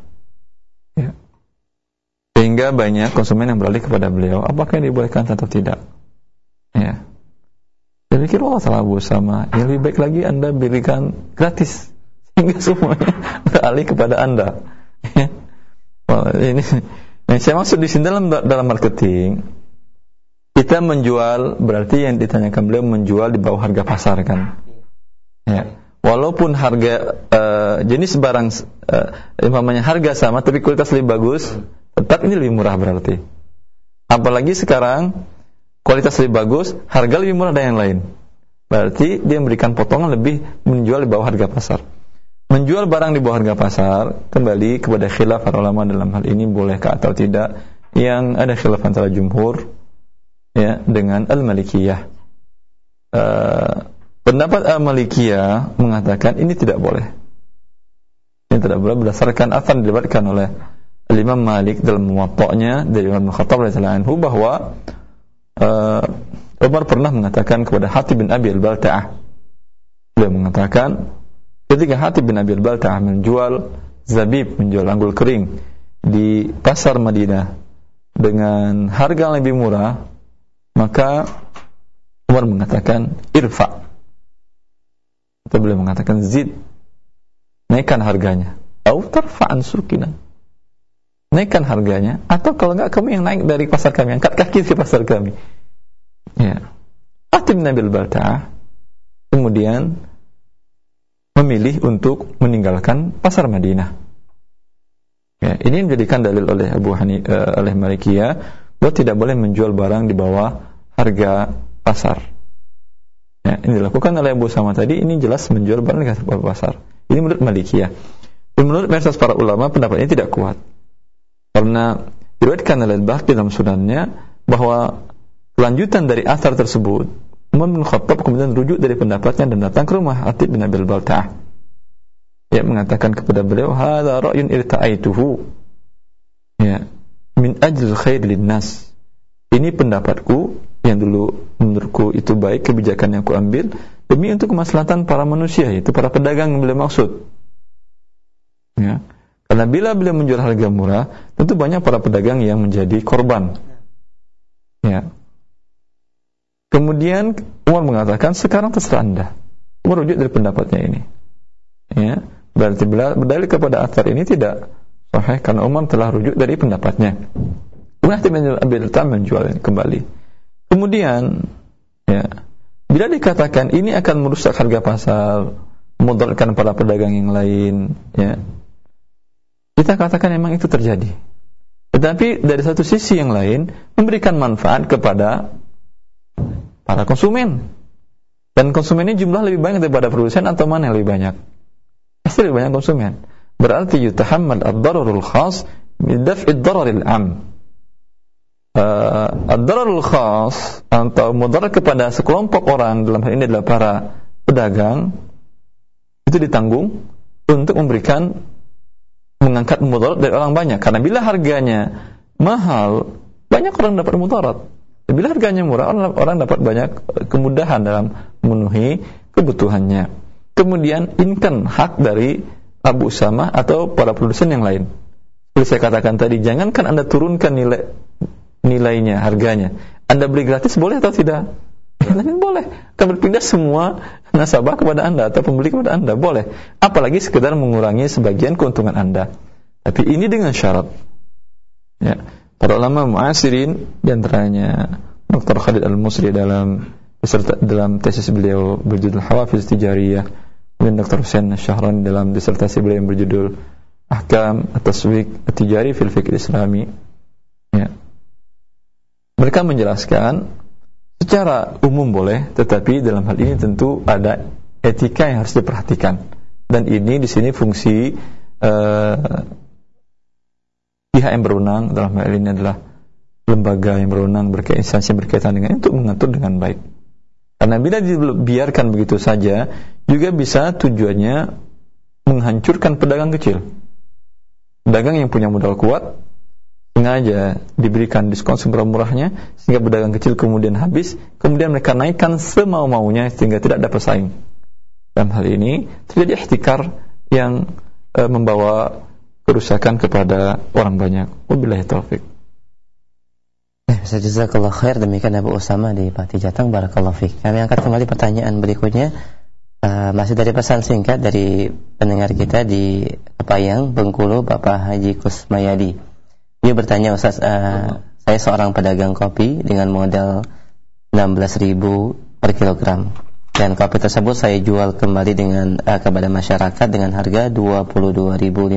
Sehingga banyak konsumen yang beralih kepada beliau. Apakah yang dibolehkan atau tidak? Ya. Saya pikir Allah salah sama yang lebih baik lagi anda berikan gratis. Sehingga semuanya beralih kepada anda. Ya. well, ini yang saya maksud di sini dalam dalam marketing kita menjual berarti yang ditanyakan beliau menjual di bawah harga pasar kan ya walaupun harga uh, jenis barang uh, harga sama tapi kualitas lebih bagus, tetap ini lebih murah berarti. Apalagi sekarang kualitas lebih bagus, harga lebih murah dari yang lain. Berarti dia memberikan potongan lebih menjual di bawah harga pasar. Menjual barang di bawah harga pasar kembali kepada khilaf para ulama dalam hal ini bolehkah atau tidak? Yang ada khilaf antara jumhur ya dengan al-malikiyah. Uh, Pendapat Al-Malikiyah mengatakan ini tidak boleh. Ini tidak boleh berdasarkan apa yang dilibatkan oleh Imam Malik dalam muwatta'nya dari Imam Khattab radhiyallahu anhu bahwa uh, Umar pernah mengatakan kepada Hatib bin Abi al-Balta'ah beliau mengatakan ketika Hatib bin Abi al-Balta'ah menjual zabib menjual anggul kering di pasar Madinah dengan harga yang lebih murah maka Umar mengatakan irfa. Atau beliau mengatakan zid naikkan harganya. Atau tarfa'an surkina naikkan harganya atau kalau enggak kamu yang naik dari pasar kami angkat kaki ke pasar kami. Ya. Atim Nabil Balta'ah kemudian memilih untuk meninggalkan pasar Madinah ya, ini menjadikan dalil oleh Abu Hani uh, oleh Malikiyah bahwa tidak boleh menjual barang di bawah harga pasar Ya, ini dilakukan oleh Abu Sama tadi ini jelas menjual barang di pasar. Ini menurut Malikiyah. Dan menurut mayoritas para ulama pendapat ini tidak kuat. Karena diriwayatkan oleh Bahki dalam sunannya bahwa kelanjutan dari asar tersebut Umar bin Khattab kemudian rujuk dari pendapatnya dan datang ke rumah Atib bin Abil Balta'ah. Ya mengatakan kepada beliau, "Hadza ra'yun irta'aituhu." Ya, min ajl khair linnas. Ini pendapatku yang dulu menurutku itu baik kebijakan yang aku ambil demi untuk kemaslahatan para manusia itu para pedagang yang beliau maksud ya karena bila beliau menjual harga murah tentu banyak para pedagang yang menjadi korban ya kemudian Umar mengatakan sekarang terserah anda Umar rujuk dari pendapatnya ini ya berarti berdalil kepada asar ini tidak sahih karena Umar telah rujuk dari pendapatnya Kemudian Abi menjual kembali Kemudian ya, bila dikatakan ini akan merusak harga pasar, memudaratkan para pedagang yang lain, ya. Kita katakan memang itu terjadi. Tetapi dari satu sisi yang lain memberikan manfaat kepada para konsumen. Dan konsumen ini jumlah lebih banyak daripada produsen atau mana yang lebih banyak? Pasti lebih banyak konsumen. Berarti yutahammal ad-dararul khas min daf'id dararil am uh, ad-dararul khas atau mudarat kepada sekelompok orang dalam hal ini adalah para pedagang itu ditanggung untuk memberikan mengangkat mudarat dari orang banyak karena bila harganya mahal banyak orang dapat mudarat bila harganya murah orang, orang dapat banyak kemudahan dalam memenuhi kebutuhannya kemudian kan hak dari Abu Usama atau para produsen yang lain seperti saya katakan tadi jangankan anda turunkan nilai nilainya, harganya. Anda beli gratis boleh atau tidak? boleh. Akan berpindah semua nasabah kepada Anda atau pembeli kepada Anda. Boleh. Apalagi sekedar mengurangi sebagian keuntungan Anda. Tapi ini dengan syarat. Ya. Para ulama muasirin di antaranya Dr. Khalid Al-Musri dalam beserta dalam tesis beliau berjudul Hawafiz Tijariyah dan Dr. Hussein Syahran dalam disertasi beliau yang berjudul Ahkam At-Taswiq At-Tijari fil Fiqh Islami ya mereka menjelaskan secara umum boleh, tetapi dalam hal ini tentu ada etika yang harus diperhatikan. Dan ini di sini fungsi uh, pihak yang berwenang dalam hal ini adalah lembaga yang berwenang berkaitan instansi berkaitan dengan untuk mengatur dengan baik. Karena bila dibiarkan begitu saja, juga bisa tujuannya menghancurkan pedagang kecil. Pedagang yang punya modal kuat sengaja diberikan diskon semurah-murahnya sehingga pedagang kecil kemudian habis, kemudian mereka naikkan semau-maunya sehingga tidak dapat saing. Dalam hal ini terjadi ihtikar yang e, membawa kerusakan kepada orang banyak. Wabillahi taufik. Eh, jazakallah khair demikian Abu Usama di Pati Jateng barakallahu fiik. Kami angkat kembali pertanyaan berikutnya uh, masih dari pesan singkat dari pendengar kita di Kepayang Bengkulu Bapak Haji Kusmayadi. Dia bertanya Ustaz, uh, saya seorang pedagang kopi dengan modal 16.000 per kilogram. Dan kopi tersebut saya jual kembali dengan uh, kepada masyarakat dengan harga 22.500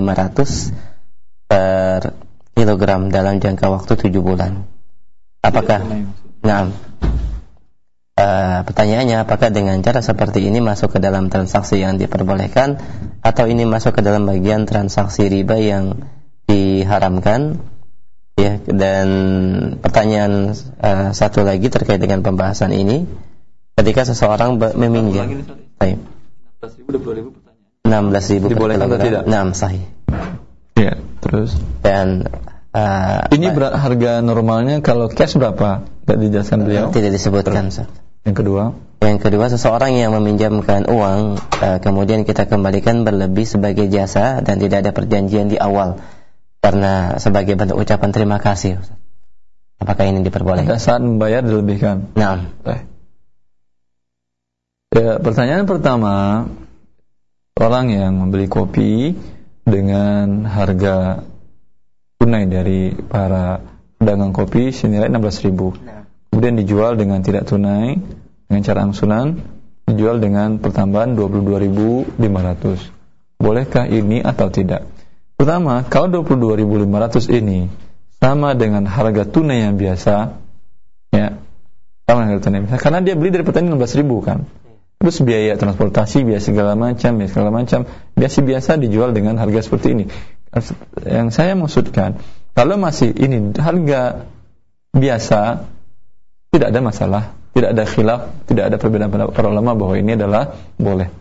per kilogram dalam jangka waktu 7 bulan. Apakah? Nah, uh, pertanyaannya apakah dengan cara seperti ini masuk ke dalam transaksi yang diperbolehkan atau ini masuk ke dalam bagian transaksi riba yang diharamkan? Ya, dan pertanyaan uh, satu lagi terkait dengan pembahasan ini ketika seseorang meminjam baik 16 ribu dibolehkan atau tidak? Nah, sahih. Ya, terus dan uh, ini berat, harga normalnya kalau cash berapa? Tidak dijelaskan beliau. Tidak disebutkan, Terus. Yang kedua? Yang kedua seseorang yang meminjamkan uang uh, kemudian kita kembalikan berlebih sebagai jasa dan tidak ada perjanjian di awal karena sebagai bentuk ucapan terima kasih. Apakah ini diperbolehkan? Pada saat membayar dilebihkan. Nah. Baik. Ya, pertanyaan pertama, orang yang membeli kopi dengan harga tunai dari para pedagang kopi senilai 16.000. Nah. Kemudian dijual dengan tidak tunai dengan cara angsuran, dijual dengan pertambahan 22.500. Bolehkah ini atau tidak? Pertama, kalau 22.500 ini sama dengan harga tunai yang biasa, ya, sama dengan harga tunai biasa, karena dia beli dari petani 16.000 kan terus biaya transportasi, biaya segala macam, biaya segala macam, biasa-biasa dijual dengan harga seperti ini. Yang saya maksudkan, kalau masih ini harga biasa, tidak ada masalah, tidak ada khilaf, tidak ada perbedaan pendapat para ulama bahwa ini adalah boleh.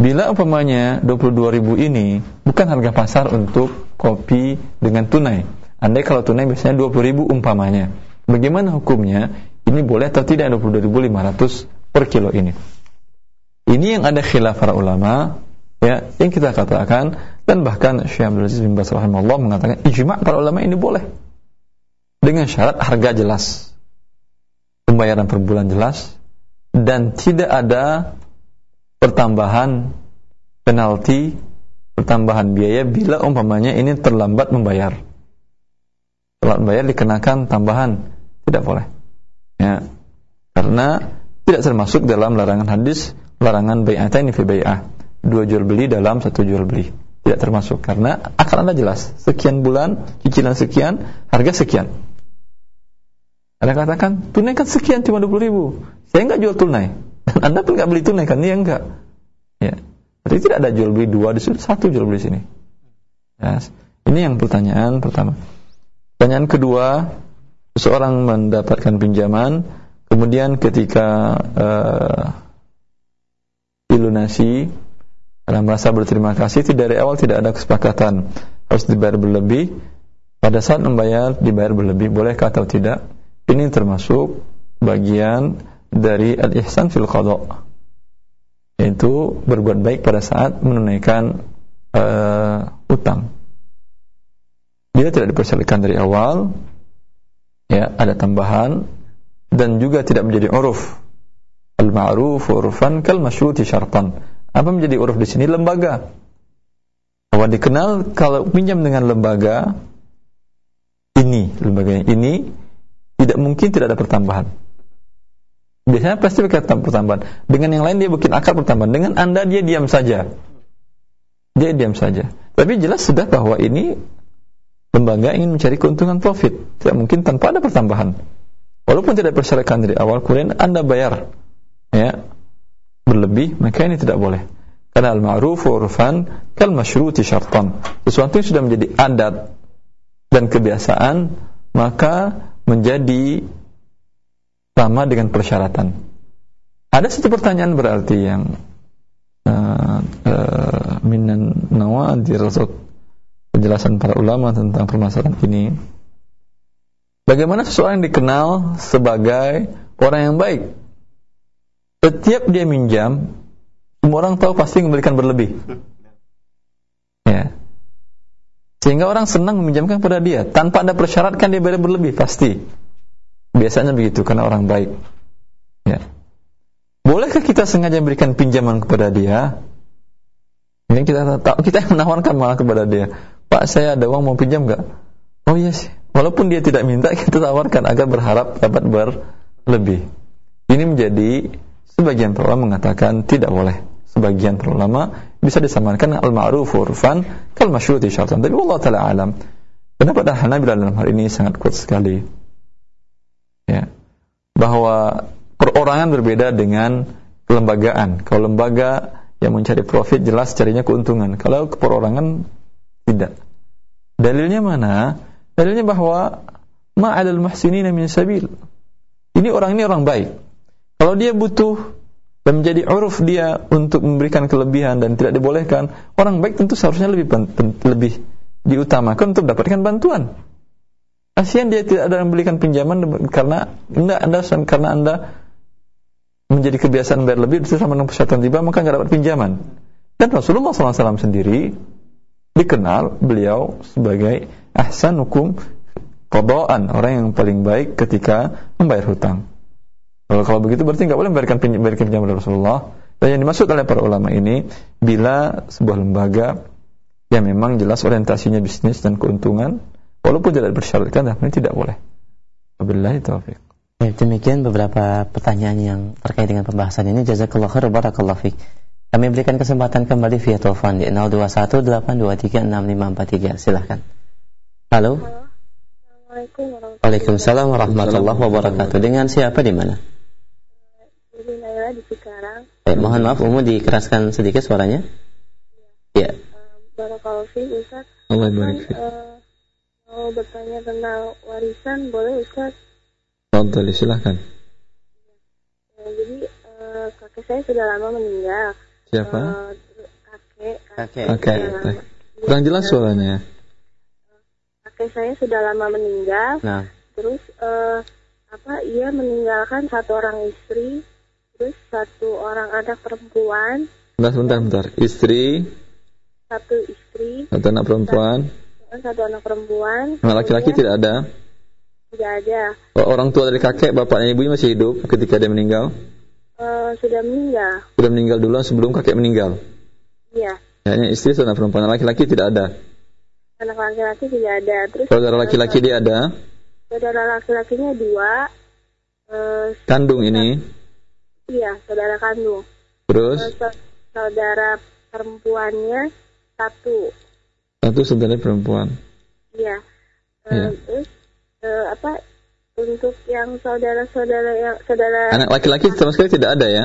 Bila umpamanya 22 ribu ini bukan harga pasar untuk kopi dengan tunai. Andai kalau tunai biasanya 20 ribu umpamanya. Bagaimana hukumnya? Ini boleh atau tidak 22.500 per kilo ini? Ini yang ada khilaf para ulama ya yang kita katakan dan bahkan Syekh Abdul Aziz bin Baz rahimahullah mengatakan ijma' para ulama ini boleh. Dengan syarat harga jelas. Pembayaran per bulan jelas. Dan tidak ada pertambahan penalti pertambahan biaya bila umpamanya ini terlambat membayar. Terlambat membayar dikenakan tambahan. Tidak boleh. Ya. Karena tidak termasuk dalam larangan hadis larangan ini fi bai'ah. Dua jual beli dalam satu jual beli. Tidak termasuk karena akan ada jelas. Sekian bulan, cicilan sekian, harga sekian. Ada katakan, tunai kan sekian cuma 20 ribu. Saya enggak jual tunai. Anda pun enggak beli tunai kan? Iya enggak. Ya. Berarti tidak ada jual beli dua, di situ satu jual beli sini. Ya. Ini yang pertanyaan pertama. Pertanyaan kedua, seseorang mendapatkan pinjaman, kemudian ketika uh, dilunasi karena merasa berterima kasih tidak dari awal tidak ada kesepakatan. Harus dibayar berlebih. Pada saat membayar dibayar berlebih. Bolehkah atau tidak? Ini termasuk bagian dari al-ihsan fil qada. Yaitu berbuat baik pada saat menunaikan uh, utang. Bila tidak dipersyariatkan dari awal. Ya ada tambahan. Dan juga tidak menjadi uruf Al-ma'ruf urfan kal masyruti syartan. Apa menjadi uruf di sini? Lembaga. Bahwa dikenal kalau pinjam dengan lembaga ini, lembaga ini tidak mungkin tidak ada pertambahan. Biasanya pasti pakai pertambahan. Dengan yang lain dia bikin akar pertambahan. Dengan Anda dia diam saja. Dia diam saja. Tapi jelas sudah bahwa ini lembaga ingin mencari keuntungan profit. Tidak mungkin tanpa ada pertambahan. Walaupun tidak persyaratkan dari awal, kemudian Anda bayar ya. Berlebih maka ini tidak boleh. Karena al-ma'ruf urfan kal masyruti syartan. Sesuatu yang sudah menjadi adat dan kebiasaan maka menjadi sama dengan persyaratan. Ada satu pertanyaan berarti yang uh, uh, minan penjelasan para ulama tentang permasalahan ini. Bagaimana seseorang yang dikenal sebagai orang yang baik setiap dia minjam, semua orang tahu pasti memberikan berlebih. Ya. Sehingga orang senang meminjamkan kepada dia tanpa ada persyaratkan dia bayar berlebih pasti. Biasanya begitu karena orang baik. Ya. Bolehkah kita sengaja memberikan pinjaman kepada dia? Ini kita tahu kita yang menawarkan malah kepada dia. Pak, saya ada uang mau pinjam nggak? Oh iya sih. Walaupun dia tidak minta, kita tawarkan agar berharap dapat berlebih. Ini menjadi Sebagian para ulama mengatakan tidak boleh. Sebagian para ulama bisa disamakan al-ma'ruf urfan kal masyruti syartan. Tapi Allah taala alam. Pendapat Hanabilah dalam hal ini sangat kuat sekali. Ya. Bahwa perorangan berbeda dengan kelembagaan. Kalau lembaga yang mencari profit jelas carinya keuntungan. Kalau perorangan tidak. Dalilnya mana? Dalilnya bahwa ma'alal muhsinina min sabil. Ini orang ini orang baik. Kalau dia butuh dan menjadi uruf dia untuk memberikan kelebihan dan tidak dibolehkan, orang baik tentu seharusnya lebih lebih diutamakan untuk mendapatkan bantuan. Kasihan dia tidak ada yang memberikan pinjaman karena anda, anda karena anda menjadi kebiasaan bayar lebih sama dengan persatuan tiba maka nggak dapat pinjaman. Dan Rasulullah SAW sendiri dikenal beliau sebagai ahsan hukum kodoan orang yang paling baik ketika membayar hutang. Kalau, kalau begitu berarti nggak boleh memberikan memberikan pinjaman dari Rasulullah. Dan yang dimaksud oleh para ulama ini bila sebuah lembaga yang memang jelas orientasinya bisnis dan keuntungan, walaupun tidak bersyaratkan, tapi tidak boleh. Wabillahi taufiq. Ya, demikian beberapa pertanyaan yang terkait dengan pembahasan ini. Jazakallah khair barakallahu fiik. Kami berikan kesempatan kembali via telepon di 0218236543. Silahkan. Halo. Assalamualaikum warahmatullahi Waalaikumsalam warahmatullahi wabarakatuh. Dengan siapa di mana? Di Cikarang. Eh, mohon maaf, Umu dikeraskan sedikit suaranya. Ya. Uh, Barakallahu fiik Ustaz. Allah Kan, barik uh, mau bertanya tentang warisan boleh Ustaz? Fadhali silahkan. Uh, jadi uh, kakek saya sudah lama meninggal. Siapa? Uh, kakek. Kakek. Lama- baik. Iya, Kurang jelas suaranya. Kakek saya sudah lama meninggal. Nah, Terus uh, apa? Ia meninggalkan satu orang istri, terus satu orang anak perempuan, Bentar, bentar, bentar. Istri, satu istri, atau anak perempuan, satu anak perempuan. anak laki-laki tidak ada. Tidak ada. Oh, Orang tua dari kakek, bapaknya ibunya masih hidup ketika dia meninggal. Eh, sudah meninggal. Sudah meninggal duluan sebelum kakek meninggal. Iya. Hanya istri atau anak perempuan, anak laki-laki tidak ada. Anak laki-laki tidak ada. Terus Saudara laki-laki dia ada. saudara laki-lakinya dua. Eh, Kandung ini. Iya, saudara kandung. Terus Eh, sa- saudara perempuannya satu. satu saudara perempuan. Iya. Eh, Iya. Terus eh, apa? Untuk yang saudara-saudara yang saudara Anak laki-laki sama sekali tidak ada ya.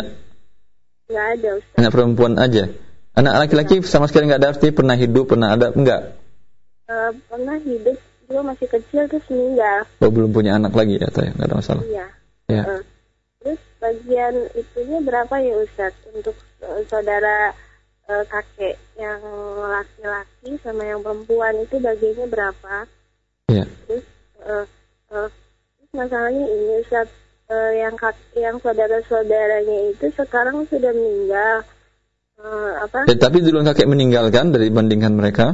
nggak ada Ustaz. Anak perempuan aja. Anak laki-laki sama sekali nggak ada arti pernah hidup, pernah ada enggak? Eh, pernah hidup dia masih kecil terus meninggal. Oh, belum punya anak lagi ya, ya, nggak ada masalah. Iya. Ya. Eh, Terus bagian itunya berapa ya Ustaz untuk eh, saudara eh, kakek yang laki-laki sama yang perempuan itu bagiannya berapa? Ya. Terus eh, eh, terus masalahnya ini Ustaz eh, yang kak, yang saudara-saudaranya itu sekarang sudah meninggal. Eh, apa? Ya, tapi duluan kakek meninggalkan dari bandingkan mereka.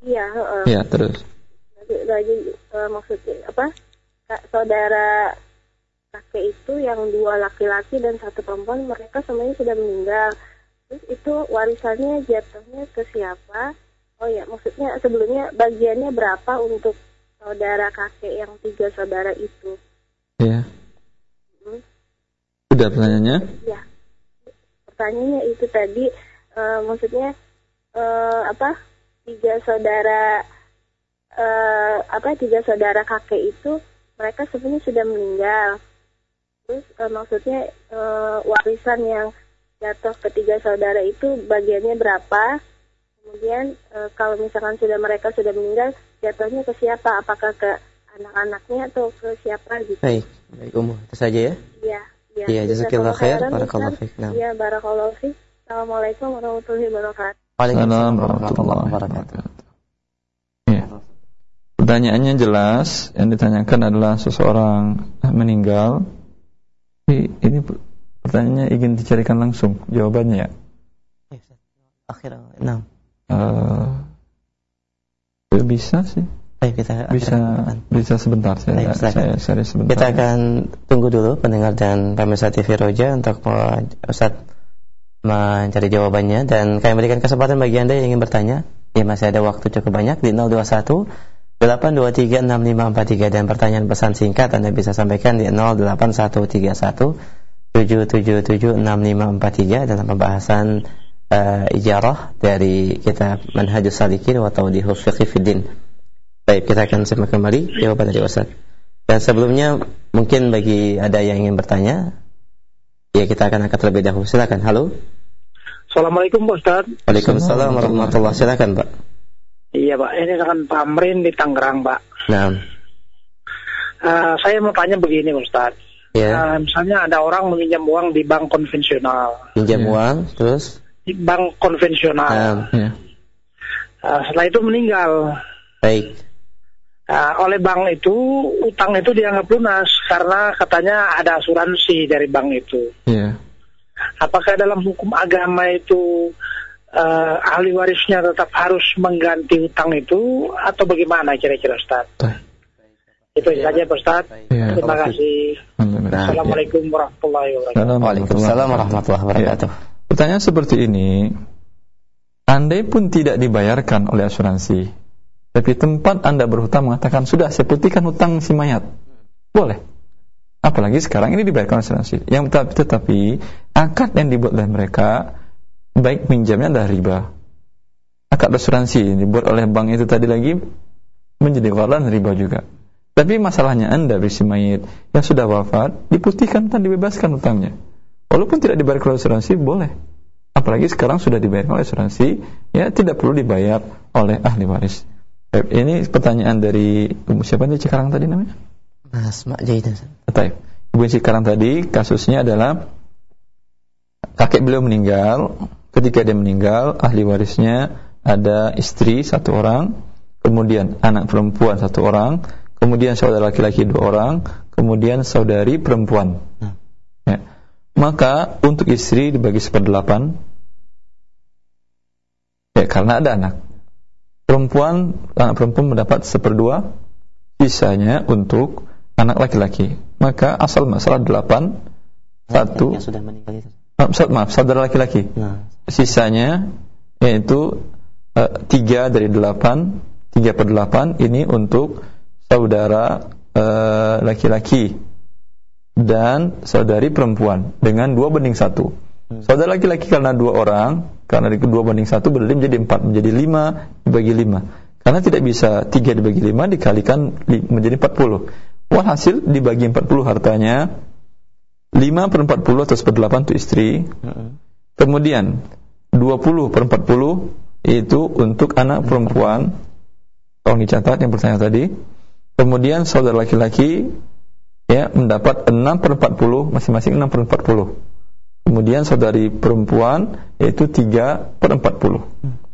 Iya. Ya, terus. Lagi, lagi eh, maksudnya apa? Kak, saudara kakek itu yang dua laki-laki dan satu perempuan mereka semuanya sudah meninggal. Terus itu warisannya jatuhnya ke siapa? Oh ya, maksudnya sebelumnya bagiannya berapa untuk saudara kakek yang tiga saudara itu? Ya. Hmm. Sudah pertanyaannya? Ya, pertanyaannya itu tadi eh, maksudnya eh, apa? Tiga saudara eh, apa? Tiga saudara kakek itu mereka sebenarnya sudah meninggal. Terus eh, maksudnya eh, warisan yang jatuh ketiga saudara itu bagiannya berapa? Kemudian eh, kalau misalkan sudah mereka sudah meninggal, jatuhnya ke siapa? Apakah ke anak-anaknya atau ke siapa gitu? baik. Baik, Umu. Itu saja ya. Iya. Iya, Iya, jazakallah khair. Barakallahu fiik. Iya, barakallahu fiik. Assalamualaikum warahmatullahi wabarakatuh. Waalaikumsalam warahmatullahi wabarakatuh. Ya. Pertanyaannya jelas, yang ditanyakan adalah seseorang meninggal. Ini, ini pertanyaannya ingin dicarikan langsung. Jawabannya ya. Akhir. Nah, Eh, bisa sih, baik kita bisa bisa sebentar. Saya Baik, saya share sebentar. Kita akan tunggu dulu pendengar dan pemirsa TV Roja untuk uh, Ustaz mencari jawabannya. Dan kami berikan kesempatan bagi Anda yang ingin bertanya. Ya masih ada waktu cukup banyak di 021 823 6543 dan pertanyaan pesan singkat Anda bisa sampaikan di 08131 7776543 dalam pembahasan uh, ijarah dari kitab Manhajus Salikin wa Tawdihul Fiqh Fiddin. Baik, kita akan simak kembali jawaban dari Ustaz. Dan sebelumnya mungkin bagi ada yang ingin bertanya, ya kita akan angkat terlebih dahulu. Silakan. Halo. Assalamualaikum Pak Ustaz. Waalaikumsalam warahmatullahi wabarakatuh. Silakan, Pak. Iya Pak, ini kan Pak Amrin di Tangerang Pak. Nah. Uh, saya mau tanya begini Ustaz. Ya. Uh, misalnya ada orang meminjam uang di bank konvensional. Pinjam Ya. uang, terus? Di bank konvensional. Nah, Ya. Uh, setelah itu meninggal. baik. Uh, oleh bank itu utang itu dianggap lunas karena katanya ada asuransi dari bank itu. Ya. Apakah dalam hukum agama itu uh, ahli warisnya tetap harus mengganti utang itu atau bagaimana kira-kira Ustaz? Baik. Itu saja Pak Ustaz. Ya. Terima kasih. Assalamualaikum warahmatullahi wabarakatuh. Waalaikumsalam warahmatullahi wabarakatuh. Pertanyaan seperti ini, andai pun tidak dibayarkan oleh asuransi, tapi tempat Anda berhutang mengatakan, sudah saya putihkan hutang si mayat. Boleh. Apalagi sekarang ini dibayarkan asuransi. Yang tetapi, tetapi akad yang dibuat oleh mereka, baik pinjamnya adalah riba. Akad asuransi yang dibuat oleh bank itu tadi lagi, menjadi waran riba juga. Tapi masalahnya Anda berisi mayat yang sudah wafat, diputihkan dan dibebaskan hutangnya. Walaupun tidak dibayar oleh asuransi boleh. Apalagi sekarang sudah dibayar oleh asuransi, ya tidak perlu dibayar oleh ahli waris. Baik, Ini pertanyaan dari siapa nih Cikarang tadi namanya? Mas Mak Jaidah. Baik. Ibu Cikarang tadi kasusnya adalah kakek beliau meninggal. Ketika dia meninggal, ahli warisnya ada istri satu orang, kemudian anak perempuan satu orang, kemudian saudara laki-laki dua orang, kemudian saudari perempuan. Hmm. Ya. Maka untuk istri dibagi seperdelapan, ya karena ada anak. Perempuan, anak perempuan mendapat seperdua, sisanya untuk anak laki-laki. Maka asal masalah delapan, satu, Yang sudah meninggal itu. Maaf, maaf saudara laki-laki. Nah, Sisanya yaitu eh, tiga dari delapan, tiga per delapan ini untuk saudara eh, laki-laki dan saudari perempuan dengan dua banding satu. Saudara laki-laki karena dua orang, karena kedua banding satu berarti menjadi empat, menjadi lima dibagi lima. Karena tidak bisa tiga dibagi lima dikalikan li- menjadi empat puluh. Walhasil dibagi empat puluh hartanya, lima per empat puluh atau seperdelapan untuk istri, Kemudian 20 per 40 itu untuk anak perempuan. Tolong dicatat yang pertanyaan tadi. Kemudian saudara laki-laki ya mendapat 6 per 40 Masing-masing 6 per 40 Kemudian saudari perempuan yaitu 3 per 40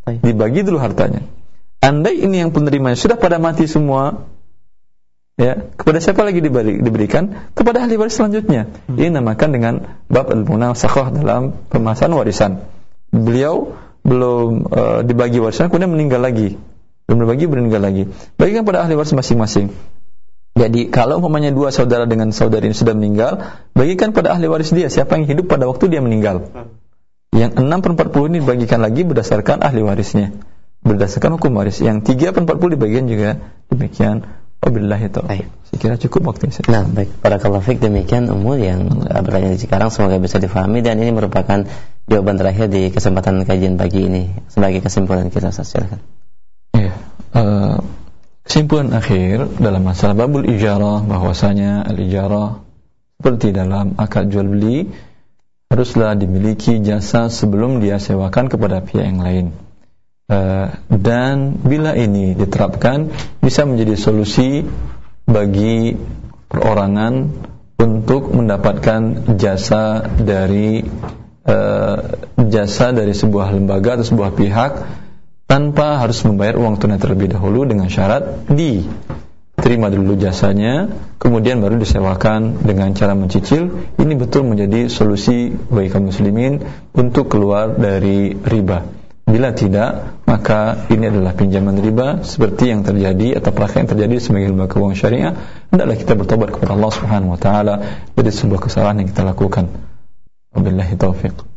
baik. Dibagi dulu hartanya. Andai ini yang penerimanya sudah pada mati semua ya kepada siapa lagi diberi, diberikan? Kepada ahli waris selanjutnya. Ini namakan dengan bab al-munasakah dalam pemasaran warisan. Beliau belum eh, dibagi warisan kemudian meninggal lagi. Belum dibagi meninggal lagi. Bagikan pada ahli waris masing-masing. Jadi kalau umpamanya dua saudara dengan saudari ini sudah meninggal bagikan pada ahli waris dia. Siapa yang hidup pada waktu dia meninggal? Yang 6 per 40 ini dibagikan lagi berdasarkan ahli warisnya. Berdasarkan hukum waris. Yang 3 per 40 dibagikan juga demikian wabillahi taufiq. Saya kira cukup waktu ini Nah, baik. Barakallahu fiik. Demikian umur yang bertanya di sekarang. Semoga bisa difahami. Dan ini merupakan jawaban terakhir di kesempatan kajian pagi ini. Sebagai kesimpulan kita Ustaz, silakan. Ya, eh, kesimpulan akhir dalam masalah babul ijarah bahwasanya al-ijarah seperti dalam akad jual beli haruslah dimiliki jasa sebelum dia sewakan kepada pihak yang lain. Eh, dan bila ini diterapkan bisa menjadi solusi bagi perorangan untuk mendapatkan jasa dari eh, jasa dari sebuah lembaga atau sebuah pihak tanpa harus membayar uang tunai terlebih dahulu dengan syarat diterima dulu jasanya kemudian baru disewakan dengan cara mencicil. Ini betul menjadi solusi bagi kaum muslimin untuk keluar dari riba bila tidak maka ini adalah pinjaman riba seperti yang terjadi atau praktek yang terjadi sebagai lembaga keuangan syariah. Hendaklah kita bertobat kepada Allah Subhanahu wa taala. Dari sebuah kesalahan yang kita lakukan. Wabillahi taufiq